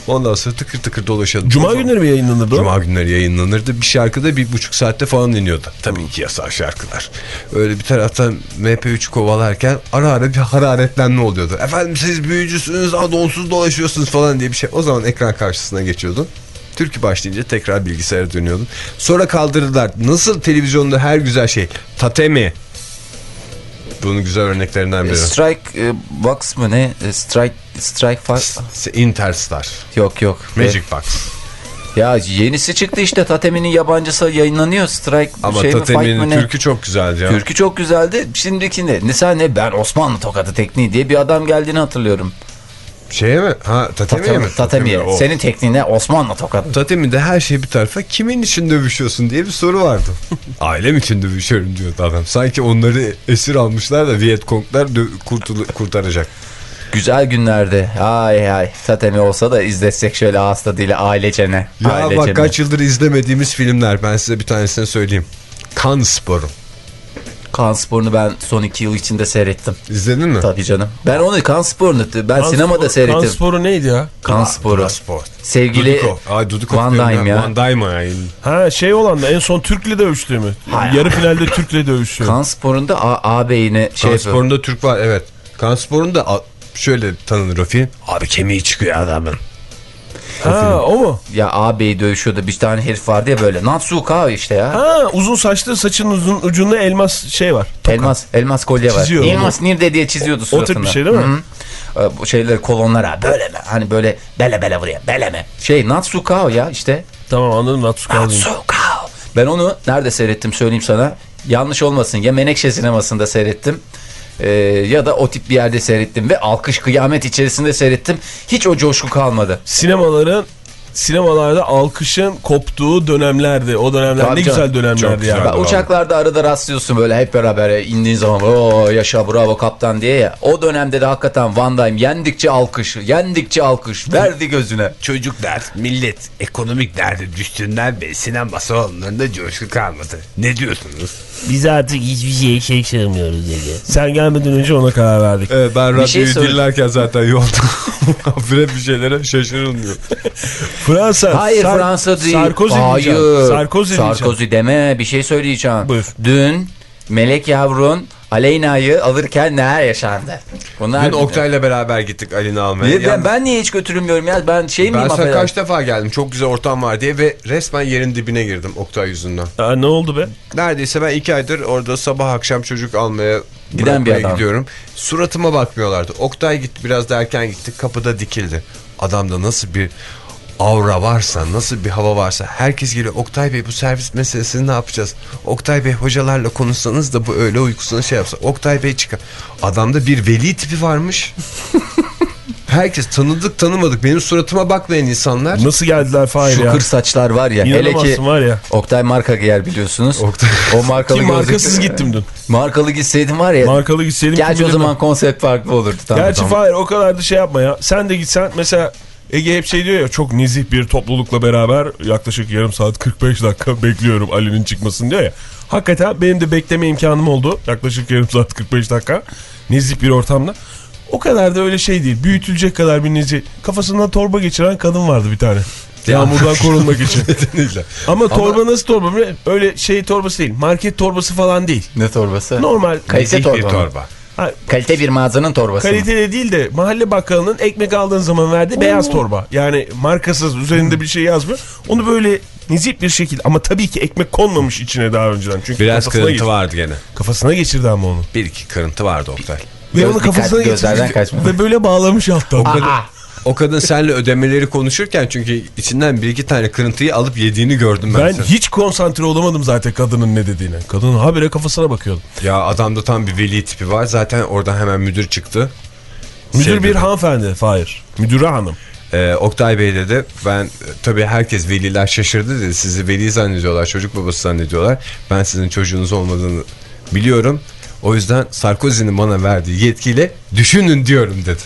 Ondan sonra tıkır tıkır dolaşıyordum. Cuma günleri mi yayınlanırdı? Cuma günleri yayınlanırdı. Bir şarkıda bir buçuk saatte falan iniyordu. Tabii ki yasal şarkılar. Öyle bir taraftan MP3 kovalarken ara ara bir hararetlenme oluyordu. Efendim siz büyücüsünüz, adonsuz dolaşıyorsunuz falan diye bir şey. O zaman ekran karşısına geçiyordun. Türkü başlayınca tekrar bilgisayara dönüyordun. Sonra kaldırdılar. Nasıl televizyonda her güzel şey. Tatemi. Bunun güzel örneklerinden biri. Strike e, Box mı ne? E, Strike Strike Fox. Interstar. Yok yok. Magic Box. E, ya yenisi çıktı işte Tatemi'nin yabancısı yayınlanıyor. Strike Ama şey Tatemi'nin türkü çok güzeldi ya. Türkü çok güzeldi. Şimdikinde ne sen ne ben Osmanlı tokadı tekniği diye bir adam geldiğini hatırlıyorum. Şeye mi? Ha Tatemi'ye mi? Tatemi'ye. o. Senin tekniğine Osmanlı tokadı. Tatemi'de her şey bir tarafa kimin için dövüşüyorsun diye bir soru vardı. Ailem için dövüşüyorum diyordu adam. Sanki onları esir almışlar da Vietkonglar kurtaracak. Güzel günlerde. Ay ay. Tatemi olsa da izletsek şöyle ağız tadıyla ailecene. Ya ailecene. bak kaç yıldır izlemediğimiz filmler. Ben size bir tanesini söyleyeyim. Kan sporu. Kan sporunu ben son iki yıl içinde seyrettim. İzledin mi? Tabii canım. Ben onu kan sporunu ben Kan sinemada spor- seyrettim. Kan sporu neydi ya? Kan sporu. Kan spor. Sevgili. Ay Dudiko. Van Damme ya. Van Damme ya. Ha şey olan da en son Türk'le dövüştüğü mü? Yarı finalde Türk'le dövüşüyor. kan sporunda A- ağabeyine şey Kan sporunda Türk var evet. Kan sporunda şöyle tanınır o film. Abi kemiği çıkıyor adamın. Ha o mu? Ya ağabeyi dövüşüyordu bir tane herif vardı ya böyle. Natsuka işte ya. Ha uzun saçlı saçın uzun ucunda elmas şey var. Elmas elmas kolye var. Çiziyor onu. Elmas nerede diye çiziyordu suratına. tip bir şey değil mi? Hı hı. Ee, Bu şeyleri kolonlara böyle mi? Hani böyle bele bele vuruyor. Bele mi? Şey Natsuka ya işte. Tamam anladım Natsuka. Natsuka. Ben onu nerede seyrettim söyleyeyim sana. Yanlış olmasın ya Menekşe sinemasında seyrettim. Ee, ya da o tip bir yerde seyrettim ve alkış kıyamet içerisinde seyrettim. Hiç o coşku kalmadı. Sinemaların sinemalarda alkışın koptuğu dönemlerdi. O dönemler Tabii ne canım. güzel dönemlerdi yani. Ben uçaklarda arada rastlıyorsun böyle hep beraber ya, indiğin zaman o yaşa bravo kaptan diye ya. O dönemde de hakikaten Van Damme yendikçe alkış, yendikçe alkış verdi gözüne. Çocuklar, millet ekonomik derdi düştüğünden beri sinema salonlarında coşku kalmadı. Ne diyorsunuz? Biz artık hiçbir şeye şey sığmıyoruz dedi. Sen gelmeden önce ona karar verdik. Evet ben şey radyoyu söyle- dinlerken zaten yolda bir şeylere şaşırılmıyor. Fransa. Hayır Sar- Fransa değil. Sarkozy Hayır. diyeceğim. Sarkozy diyeceğim. Sarkozy deme bir şey söyleyeceğim. Buyur. Dün Melek yavrun Aleyna'yı alırken neler yaşandı? Bunlar Dün Oktay'la beraber gittik Ali'ni almaya. Niye? ben, ben niye hiç götürülmüyorum ya? Ben şey miyim? ben sana kaç defa geldim çok güzel ortam var diye ve resmen yerin dibine girdim Oktay yüzünden. Aa, ne oldu be? Neredeyse ben iki aydır orada sabah akşam çocuk almaya Giden bir adam. gidiyorum. Suratıma bakmıyorlardı. Oktay gitti biraz da erken gitti kapıda dikildi. Adamda nasıl bir aura varsa nasıl bir hava varsa herkes geliyor. Oktay Bey bu servis meselesini ne yapacağız? Oktay Bey hocalarla konuşsanız da bu öyle uykusunu şey yapsa. Oktay Bey çıkar. Adamda bir veli tipi varmış. Herkes tanıdık tanımadık. Benim suratıma bakmayan insanlar. Nasıl geldiler Fahir Şu ya? kır saçlar var ya. Hele ki var ya. Oktay marka giyer biliyorsunuz. Oktay. O markalı Ki markasız gittim dün. Markalı gitseydim var ya. Markalı gitseydim. Gerçi o zaman ben. konsept farklı olurdu. Tamam, Gerçi tamam. Fahir o kadar da şey yapma ya. Sen de gitsen mesela Ege hep şey diyor ya çok nezih bir toplulukla beraber yaklaşık yarım saat 45 dakika bekliyorum Ali'nin çıkmasını diyor ya. Hakikaten benim de bekleme imkanım oldu. Yaklaşık yarım saat 45 dakika. Nezih bir ortamda. O kadar da öyle şey değil. Büyütülecek kadar bir nezih. Kafasından torba geçiren kadın vardı bir tane. Yağmurdan korunmak için. Ama torba nasıl torba? Öyle şey torbası değil. Market torbası falan değil. Ne torbası? Normal. Bir torba. torba. Ha, Kalite bir mağazanın torbası. Kaliteli değil de mahalle bakkalının ekmek aldığın zaman verdiği beyaz torba. Yani markasız üzerinde bir şey yazmıyor. Onu böyle nezih bir şekilde ama tabii ki ekmek konmamış içine daha önceden. Çünkü Biraz kırıntı geçirdi. vardı gene. kafasına geçirdi ama onu. Bir iki kırıntı vardı Oktay. Ve onu kafasına geçirdi. Ve böyle bağlamış alttan. O kadın seninle ödemeleri konuşurken çünkü içinden bir iki tane kırıntıyı alıp yediğini gördüm ben. Ben senin. hiç konsantre olamadım zaten kadının ne dediğine. Kadının habire kafasına bakıyordum. Ya adamda tam bir veli tipi var. Zaten oradan hemen müdür çıktı. Müdür Şey bir hanımefendi Fahir. Müdüre hanım. Ee, Oktay Bey dedi ben tabii herkes veliler şaşırdı dedi. Sizi veli zannediyorlar, çocuk babası zannediyorlar. Ben sizin çocuğunuz olmadığını biliyorum. O yüzden Sarkozy'nin bana verdiği yetkiyle düşünün diyorum dedi.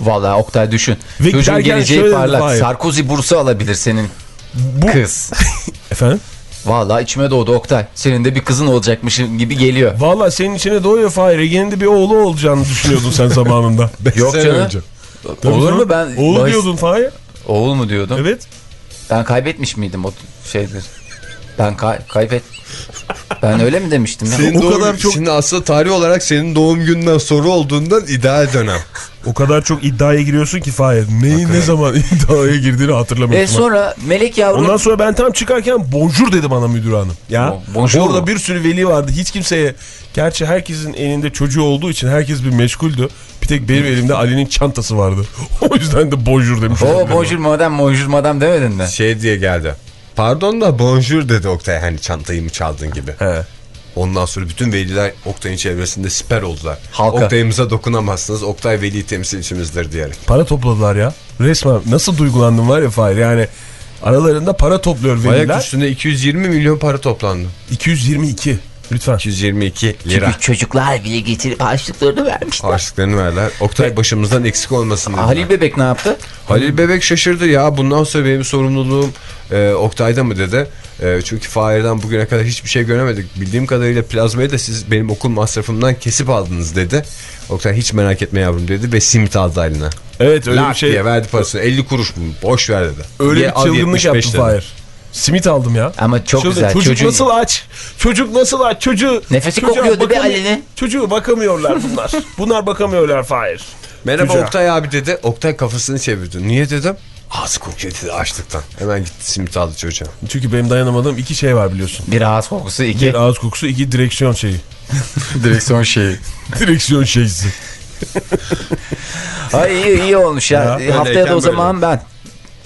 Vallahi Oktay düşün. Ve Çocuğun geleceği parlak. hayır. Sarkozy bursu alabilir senin Bu... kız. Efendim? Vallahi içime doğdu Oktay. Senin de bir kızın olacakmış gibi geliyor. Valla senin içine doğuyor Fahir. Ege'nin de bir oğlu olacağını düşünüyordun sen zamanında. Yok canım. önce. Olur mu ben? Oğlu bahis- diyordun Fahir. Oğul mu diyordum? Evet. Ben kaybetmiş miydim o şeyleri? Ben kay kaybet. Ben öyle mi demiştim ya? Senin O doğum, kadar çok- Şimdi aslında tarih olarak senin doğum gününden soru olduğundan ideal dönem. O kadar çok iddiaya giriyorsun ki Fahir. Neyi ne zaman iddiaya girdiğini hatırlamıyorsun. E sonra Melek yavrum Ondan sonra ben tam çıkarken bonjour dedi bana müdür hanım. Ya Bo- bonjour orada mu? bir sürü veli vardı. Hiç kimseye gerçi herkesin elinde çocuğu olduğu için herkes bir meşguldü. Bir tek benim elimde Ali'nin çantası vardı. o yüzden de bonjour demiş. o bonjour madem bonjour madem demedin mi? Şey diye geldi. Pardon da bonjour dedi Oktay hani çantayı mı çaldın gibi. He. Ondan sonra bütün veliler Oktay'ın çevresinde siper oldular. Halka. Oktay'ımıza dokunamazsınız. Oktay veli temsilcimizdir diyerek. Para topladılar ya. Resmen nasıl duygulandım var ya Fahir. Yani aralarında para topluyor Ayak veliler. üstünde 220 milyon para toplandı. 222 lütfen. 222 lira. Çünkü çocuklar bile getirip harçlıklarını vermişler. Harçlıklarını verdiler. Oktay başımızdan eksik olmasın dediler. Halil Bebek ne yaptı? Halil Bebek şaşırdı ya bundan sonra benim sorumluluğum e, Oktay'da mı dedi. E, çünkü Fahir'den bugüne kadar hiçbir şey göremedik. Bildiğim kadarıyla plazmayı da siz benim okul masrafımdan kesip aldınız dedi. Oktay hiç merak etme yavrum dedi ve simit aldı eline. Evet öyle Lak bir şey. diye verdi parasını 50 kuruş mu boş ver dedi. Öyle bir çılgınlık 75 yaptı. Fahir. Simit aldım ya. Ama çok Çılgın. güzel. Çocuk Çocuğun- nasıl aç? Çocuk nasıl aç? Çocuğu... Nefesi kokuyordu be bakam- Ali'nin. Çocuğu bakamıyorlar bunlar. bunlar bakamıyorlar Fahir. Merhaba Çocuğa. Oktay abi dedi. Oktay kafasını çevirdi. Niye dedim? Ağzı kokuyor dedi açlıktan. Hemen gitti simit aldı çocuğa. Çünkü benim dayanamadığım iki şey var biliyorsun. Bir ağız kokusu iki Bir ağız kokusu, iki direksiyon şeyi. direksiyon şeyi. direksiyon şeysi. Ay iyi, iyi olmuş ya. Ya, Haftaya da o zaman ben.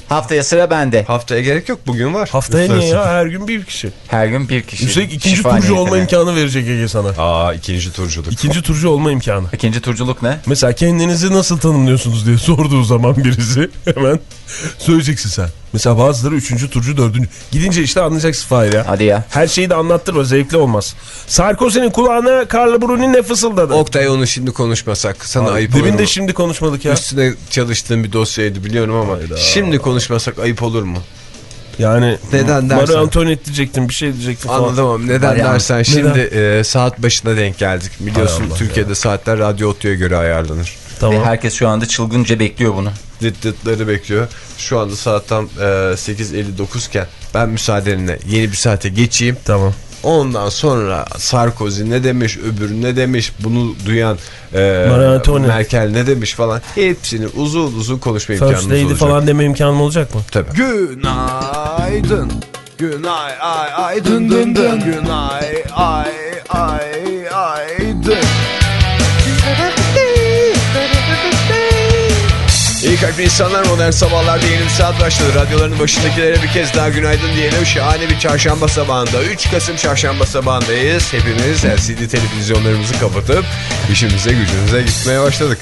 Haftaya sıra bende. Haftaya gerek yok bugün var. Haftaya niye ya? Her gün bir kişi. Her gün bir kişi. Üstelik ikinci Şifa turcu olma imkanı verecek Ege sana. Aa ikinci turculuk. İkinci turcu olma imkanı. İkinci turculuk ne? Mesela kendinizi nasıl tanımlıyorsunuz diye sorduğu zaman birisi hemen söyleyeceksin sen. Mesela bazıları üçüncü turcu dördüncü. Gidince işte anlayacaksın Fahir ya. Hadi ya. Her şeyi de anlattırma zevkli olmaz. Sarkozy'nin kulağına Carla Bruni ne fısıldadı? Oktay onu şimdi konuşmasak sana ayıp olur Demin mu? de şimdi konuşmadık ya. Üstüne çalıştığım bir dosyaydı biliyorum ama şimdi konuşmasak ayıp olur mu? Yani Neden Marie dersen? Antoinette diyecektim bir şey diyecektim falan. Anladım ama neden ya. dersen şimdi e, saat başına denk geldik. Biliyorsun Türkiye'de saatler radyo otuya göre ayarlanır. Tamam. Ve herkes şu anda çılgınca bekliyor bunu. Dıt dıtları bekliyor. Şu anda saat tam e, 8.59 iken ben müsaadenle yeni bir saate geçeyim. Tamam. Ondan sonra Sarkozy ne demiş, öbürü ne demiş, bunu duyan e. Merkel ne demiş falan. Hepsini uzun uzun konuşma imkanımız First Lady olacak. falan deme imkanım olacak mı? Tabii. Günaydın. Günay ay ay dın dın dın. Günay ay ay ay İyi kalpli insanlar modern sabahlarda yeni saat başladı. Radyoların başındakilere bir kez daha günaydın diyelim. Şahane bir çarşamba sabahında. 3 Kasım çarşamba sabahındayız. Hepimiz LCD televizyonlarımızı kapatıp işimize gücümüze gitmeye başladık.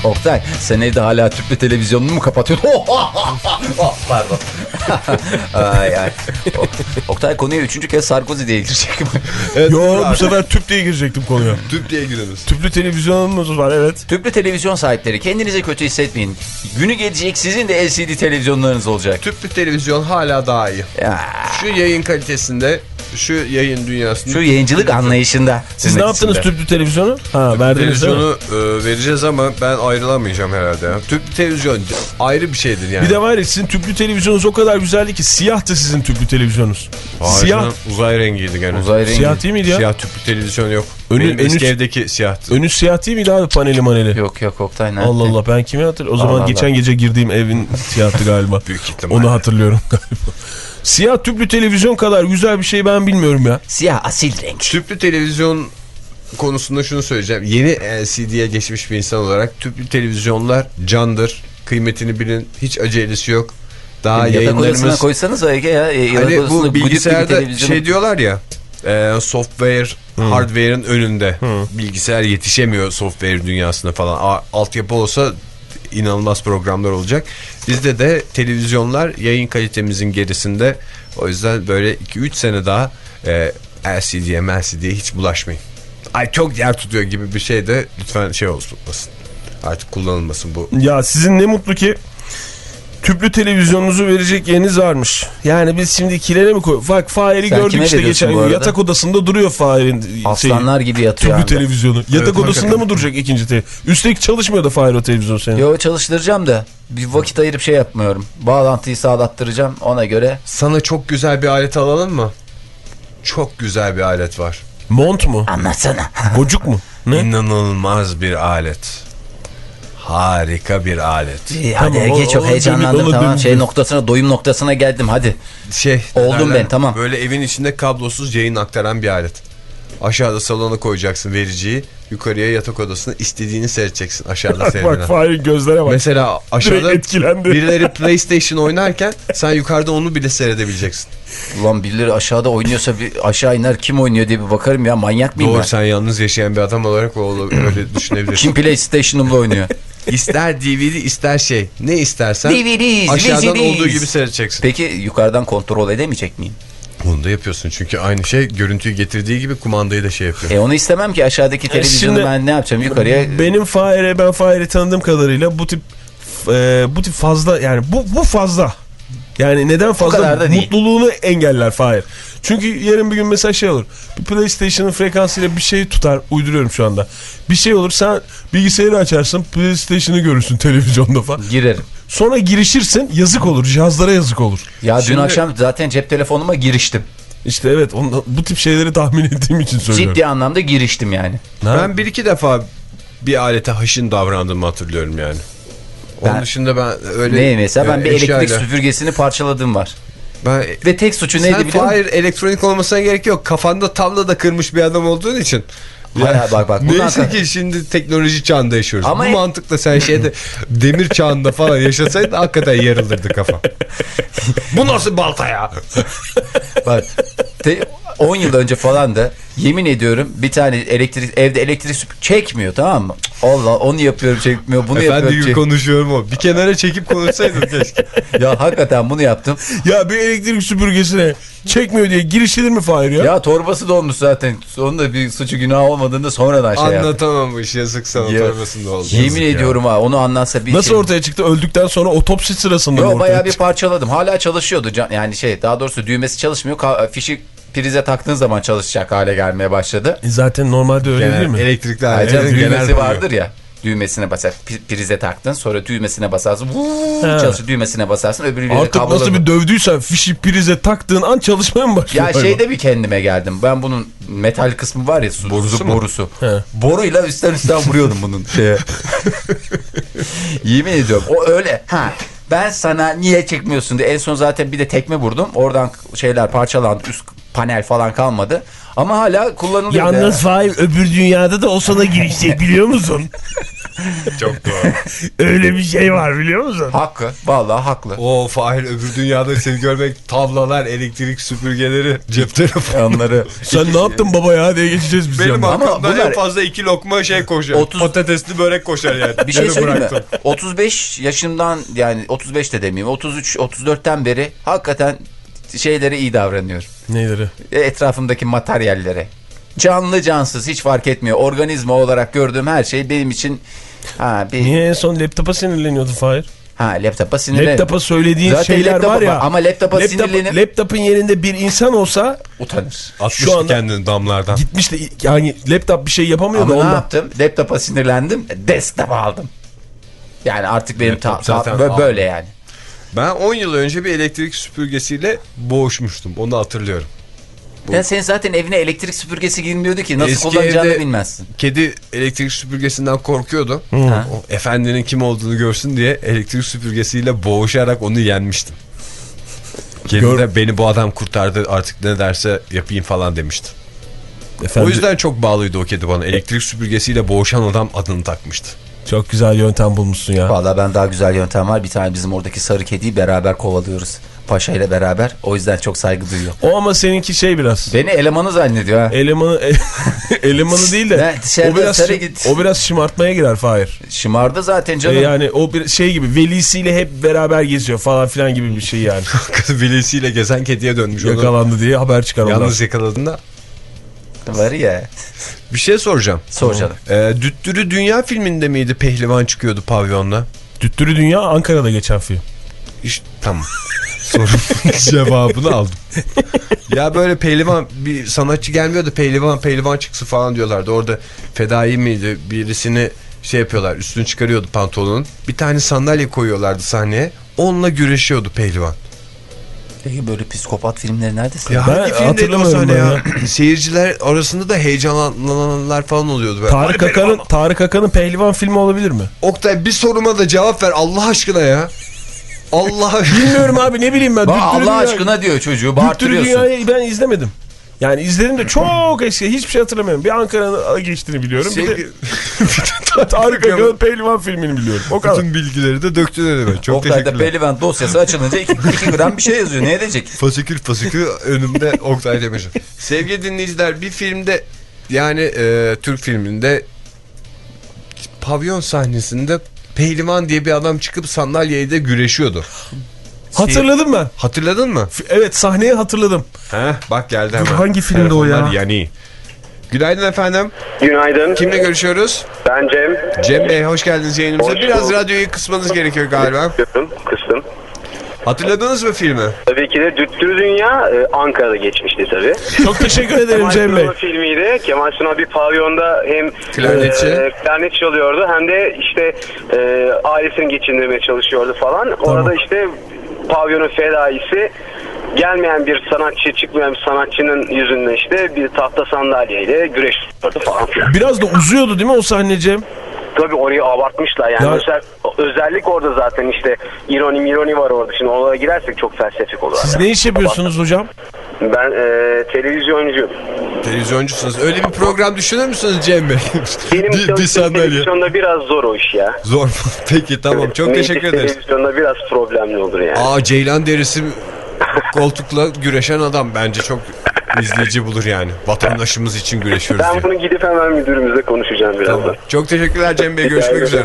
Oktay sen evde hala tüplü televizyonunu mu kapatıyorsun? oh, pardon. ay ay. Oktay konuya üçüncü kez Sarkozy diye girecek mi? Evet, Yo bu sefer tüp diye girecektim konuya. Tüp diye giriyoruz. Tüplü televizyonumuz var evet. Tüplü televizyon sahipleri kendinize kötü hissetmeyin. Günü gelecek sizin de LCD televizyonlarınız olacak. Tüplü televizyon hala daha iyi. Ya, Şu yayın kalitesinde, şu yayın dünyasında. şu yayıncılık anlayışında. Siz ne yaptınız hizmetisinde. tüplü televizyonu? Ha mi? Televizyonu e, vereceğiz ama ben ayrılamayacağım herhalde. Ya. Tüplü televizyon ayrı bir şeydir yani. Bir de var ya sizin tüplü televizyonunuz o kadar güzeldi ki siyahtı sizin tüplü televizyonunuz. Hayır Siyah. uzay rengiydi gene. Uzay rengi. Siyah değil miydi ya? Siyah tüplü televizyon yok. Önü- Benim eski önü- evdeki siyahtı. Önü siyah değil miydi abi paneli maneli? Yok yok Oktay nerede? Allah Allah ben kimi hatırlıyorum? O zaman Allah geçen Allah. gece girdiğim evin siyahtı galiba. Büyük ihtimalle. Onu hatırlıyorum galiba. Siyah tüplü televizyon kadar güzel bir şey ben bilmiyorum ya. Siyah asil renk. Tüplü televizyon konusunda şunu söyleyeceğim. Yeni LCD'ye geçmiş bir insan olarak tüplü televizyonlar candır. Kıymetini bilin. Hiç acelesi yok. Daha odasına yayınlarımız... koysanız Ege ya. e, Hani bu bilgisayarda şey diyorlar ya e, software hardware'ın önünde bilgisayar yetişemiyor software dünyasında falan altyapı olsa inanılmaz programlar olacak bizde de televizyonlar yayın kalitemizin gerisinde o yüzden böyle 2-3 sene daha e, LCD'ye MLCD'ye hiç bulaşmayın ay çok yer tutuyor gibi bir şey de lütfen şey olmasın artık kullanılmasın bu Ya sizin ne mutlu ki tüplü televizyonunuzu verecek yeriniz varmış. Yani biz şimdi kilere mi koy? Bak Fahir'i gördük işte geçen gün. Yatak odasında duruyor Fahir'in. Aslanlar gibi yatıyor. Tüplü anda. televizyonu. Yatak Evet, odasında hakikaten. mı duracak ikinci televizyon? Üstelik çalışmıyor da Fahir o televizyon senin. Yo çalıştıracağım da bir vakit ayırıp şey yapmıyorum. Bağlantıyı sağlattıracağım ona göre. sana çok güzel bir alet alalım mı çok güzel bir alet var Mont mu? Anlatsana. Gocuk mu? Ne? İnanılmaz bir alet. Harika bir alet. İyi, hadi Tamam, Ege o- çok o heyecanlandım onu tamam şey noktasına doyum noktasına geldim hadi. Şey, Oldum derler, ben, tamam. Böyle evin içinde kablosuz yayın aktaran bir alet. Aşağıda salona koyacaksın vericiyi. Yukarıya yatak odasına istediğini seyredeceksin aşağıda Bak seyredilen. Fahir'in gözlere bak. Mesela aşağıda birileri PlayStation oynarken sen yukarıda onu bile seyredebileceksin. Ulan birileri aşağıda oynuyorsa bir aşağı iner kim oynuyor diye bir bakarım ya manyak mıyım Doğru ben? sen yalnız yaşayan bir adam olarak o- öyle düşünebilirsin. Kim PlayStation'ımla oynuyor? İster DVD ister şey. Ne istersen DVDs, aşağıdan VCDs. olduğu gibi seyredeceksin. Peki yukarıdan kontrol edemeyecek miyim? Onu da yapıyorsun çünkü aynı şey görüntüyü getirdiği gibi kumandayı da şey yapıyor. E onu istemem ki aşağıdaki televizyonu şimdi- ben ne yapacağım yukarıya Benim Fahir'e ben Fahir'i tanıdığım kadarıyla bu tip e, bu tip fazla yani bu bu fazla. Yani neden fazla da değil. mutluluğunu engeller Fahir. Çünkü yarın bir gün mesela şey olur. Bir PlayStation'ın frekansıyla bir şey tutar. Uyduruyorum şu anda. Bir şey olur sen bilgisayarı açarsın PlayStation'ı görürsün televizyonda falan. girerim. Sonra girişirsin yazık olur. Cihazlara yazık olur. Ya dün Şimdi- akşam zaten cep telefonuma giriştim. İşte evet ondan, bu tip şeyleri tahmin ettiğim için söylüyorum. Ciddi anlamda giriştim yani. Ha? Ben bir iki defa bir alete haşin davrandığımı hatırlıyorum yani. Onun Ben- dışında ben öyle... Ne mesela ben e, bir elektrik eşyayla- süpürgesini parçaladım var. Ben, Ve tek suçu neydi biliyor musun? Fahir elektronik olmasına gerek yok. Kafanda tavla da kırmış bir adam olduğun için. Hayır, bak bak. Neyse ki şimdi teknoloji çağında yaşıyoruz. Ama- Bu mantıkla sen şeyde demir çağında falan yaşasaydın hakikaten yarılırdı kafa. Bu nasıl balta ya? Bak te- 10 yıl önce falan da yemin ediyorum bir tane elektrik evde elektrik süpür çekmiyor tamam mı? Allah onu yapıyorum çekmiyor bunu Efendi yapıyorum çek- konuşuyorum o. Bir kenara çekip konuşsaydın keşke. Ya hakikaten bunu yaptım. Ya bir elektrik süpürgesine çekmiyor diye girişilir mi Fahir ya? Ya torbası dolmuş zaten. Onun da bir suçu günah olmadığında sonradan şey yaptım. Anlatamamış yazık sana Ya, torbasında oldu. Yemin Yazık ya. ediyorum ha onu anlatsa bir Nasıl şey. ortaya çıktı? Öldükten sonra otopsi sırasında mı Yo ortaya bayağı bir parçaladım. Hala çalışıyordu. Can- Yani şey daha doğrusu düğmesi çalışmıyor. Fişi prize taktığın zaman çalışacak hale gelmeye başladı. E Zaten normalde öyle değil Genel, mi? elektrikli Ayrıca alet, genel düğmesi vardır ya. Düğmesine basar. Prize taktın sonra düğmesine basarsın. Vuuu He. çalışır. Düğmesine basarsın. Öbürüyle Artık kabloları- nasıl bir dövdüysen fişi prize taktığın an çalışmaya mı başlıyor? Ya şeyde bir kendime geldim. Ben bunun metal kısmı var ya su, Borusu su mu? borusu. He. Boruyla üstten üstten vuruyordum bunun şeye. Yemin ediyorum. O öyle. Ha. Ben sana niye çekmiyorsun diye en son zaten bir de tekme vurdum. Oradan şeyler parçalandı. Üst panel falan kalmadı. Ama hala kullanılıyor. Yalnız Fahir öbür dünyada da o sana girişecek biliyor musun? Çok doğru. Öyle bir şey var biliyor musun? Hakkı. Vallahi haklı. O Fahir öbür dünyada seni görmek tavlalar, elektrik süpürgeleri, cep telefonu. Onları Sen ne yaptın baba ya diye geçeceğiz biz Benim aklımdan bunlar- en fazla iki lokma şey koşar. Otuz- Patatesli börek koşar yani. Bir şey söyleyeyim mi? bıraktım. 35 yaşımdan yani 35 de demeyeyim 33 34'ten beri hakikaten şeylere iyi davranıyorum. Neyleri? E, Etrafımdaki materyallere. Canlı cansız hiç fark etmiyor. Organizma olarak gördüğüm her şey benim için ha bir Niye en son laptopa sinirleniyordun Fahir? ha laptopa sinirlen. Laptopa söylediğin Zaten şeyler laptopa var ya. ama laptopa laptop- sinirlenip- Laptopun yerinde bir insan olsa utanır. Atmıştı Şu anda- kendini damlardan. gitmiş de yani laptop bir şey yapamıyordu Ama ne yaptım? Laptopa sinirlendim. Desktop aldım. Yani artık benim ta, Laptop ta- aldım. böyle yani. Ben 10 yıl önce bir elektrik süpürgesiyle boğuşmuştum. Onu hatırlıyorum. Ya senin zaten evine elektrik süpürgesi girmiyordu ki. Nasıl Eski kullanacağını bilmezsin. Kedi elektrik süpürgesinden korkuyordu. Ha. O efendinin kim olduğunu görsün diye elektrik süpürgesiyle boğuşarak onu yenmiştim. Kedi de beni bu adam kurtardı artık ne derse yapayım falan demişti. Efendim, O yüzden çok bağlıydı o kedi bana. Elektrik süpürgesiyle boğuşan adam adını takmıştı. Çok güzel yöntem bulmuşsun ya. Vallahi ben daha güzel yöntem var. Bir tane bizim oradaki sarı kediyi beraber kovalıyoruz. Paşa ile beraber. O yüzden çok saygı duyuyor. O ama seninki şey biraz. Beni elemanı zannediyor ha. Elemanı elemanı değil de o biraz şım- git. o biraz şımartmaya girer Fahir. Şımardı zaten E canım. yani o bir şey gibi velisiyle hep beraber geziyor falan filan gibi bir şey yani. Kız velisiyle gezen kediye dönmüş. Onu Yakalandı diye haber çıkar ondan. yalnız yakaladığında Var ya. bir şey soracağım. Sor canım. Ee, Düttürü Dünya filminde miydi pehlivan çıkıyordu pavyonla? Düttürü Dünya Ankara'da geçen film. İşte tamam. Sorunun cevabını aldım. ya böyle pehlivan bir sanatçı gelmiyordu pehlivan pehlivan çıksın falan diyorlardı. Orada fedai miydi birisini şey yapıyorlar üstünü çıkarıyordu pantolonun. Bir tane sandalye koyuyorlardı sahneye. Onunla güreşiyordu pehlivan. Peki böyle psikopat filmleri neredesin? Ya Ben hangi filmdeydi o hatırlamıyorum sahne ya? Seyirciler arasında da heyecanlananlar falan oluyordu. Böyle. Tarık Akan'ın. Tarık Akan'ın pehlivan filmi olabilir mi? Oktay bir soruma da cevap ver Allah aşkına ya. Allah Bilmiyorum abi ne bileyim ben. Allah Dünya- aşkına diyor çocuğu bağırtırıyorsun. Dünya'yı ben izlemedim. Yani izledim de çok eski hiçbir şey hatırlamıyorum. Bir Ankara'nın geçtiğini biliyorum. Bir de Sevgi- Tarık Akan'ın pehlivan filmini biliyorum. O kadar. Bütün bilgileri de döktün önüme. Çok Oktay'da teşekkürler. pehlivan dosyası açılınca 2 gram bir şey yazıyor. Ne edecek? Fasikül fasikül önümde Oktay Demirci. Sevgili dinleyiciler bir filmde yani e, Türk filminde pavyon sahnesinde pehlivan diye bir adam çıkıp sandalyeyle güreşiyordu. Hatırladım ben. Hatırladın mı? F- Evet sahneyi hatırladım. Heh, bak geldi hemen. hangi filmde o ya? Yani. Günaydın efendim. Günaydın. Kimle görüşüyoruz? Ben Cem. Cem Bey hoş geldiniz yayınımıza. Hoş Biraz radyoyu kısmanız gerekiyor galiba. Kıstım. Kıstım. Hatırladınız mı filmi? Tabii ki de Düttürü Dünya e, Ankara'da geçmişti tabii. Çok teşekkür ederim Kemal Cem Bey. Sunal filmiydi. Kemal Sunal bir pavyonda hem Klarnetçi. e, klarnet çalıyordu hem de işte e, ailesini geçindirmeye çalışıyordu falan. Orada işte pavyonun fedaisi gelmeyen bir sanatçı, çıkmayan bir sanatçının yüzünden işte bir tahta sandalyeyle güreşiyordu falan filan. Biraz da uzuyordu değil mi o sahne Cem? Tabii orayı abartmışlar yani. Ya- Özel, özellik orada zaten işte ironi mironi var orada. Şimdi oraya girersek çok felsefik olur. Siz yani. ne iş yapıyorsunuz hocam? Ben e, televizyoncuyum. Televizyoncusunuz. Öyle bir program düşünür müsünüz Cem Bey? Benim bir, bir çalıştığım sandalye. televizyonda biraz zor o iş ya. Zor mu? Peki tamam. Çok Meclis teşekkür ederiz. Televizyonda biraz problemli olur yani. Aa Ceylan derisi koltukla güreşen adam bence çok izleyici bulur yani. Vatandaşımız için güreşiyoruz Ben diye. bunu gidip hemen müdürümüze konuşacağım birazdan. Tamam. Çok teşekkürler Cem Bey. Görüşmek üzere.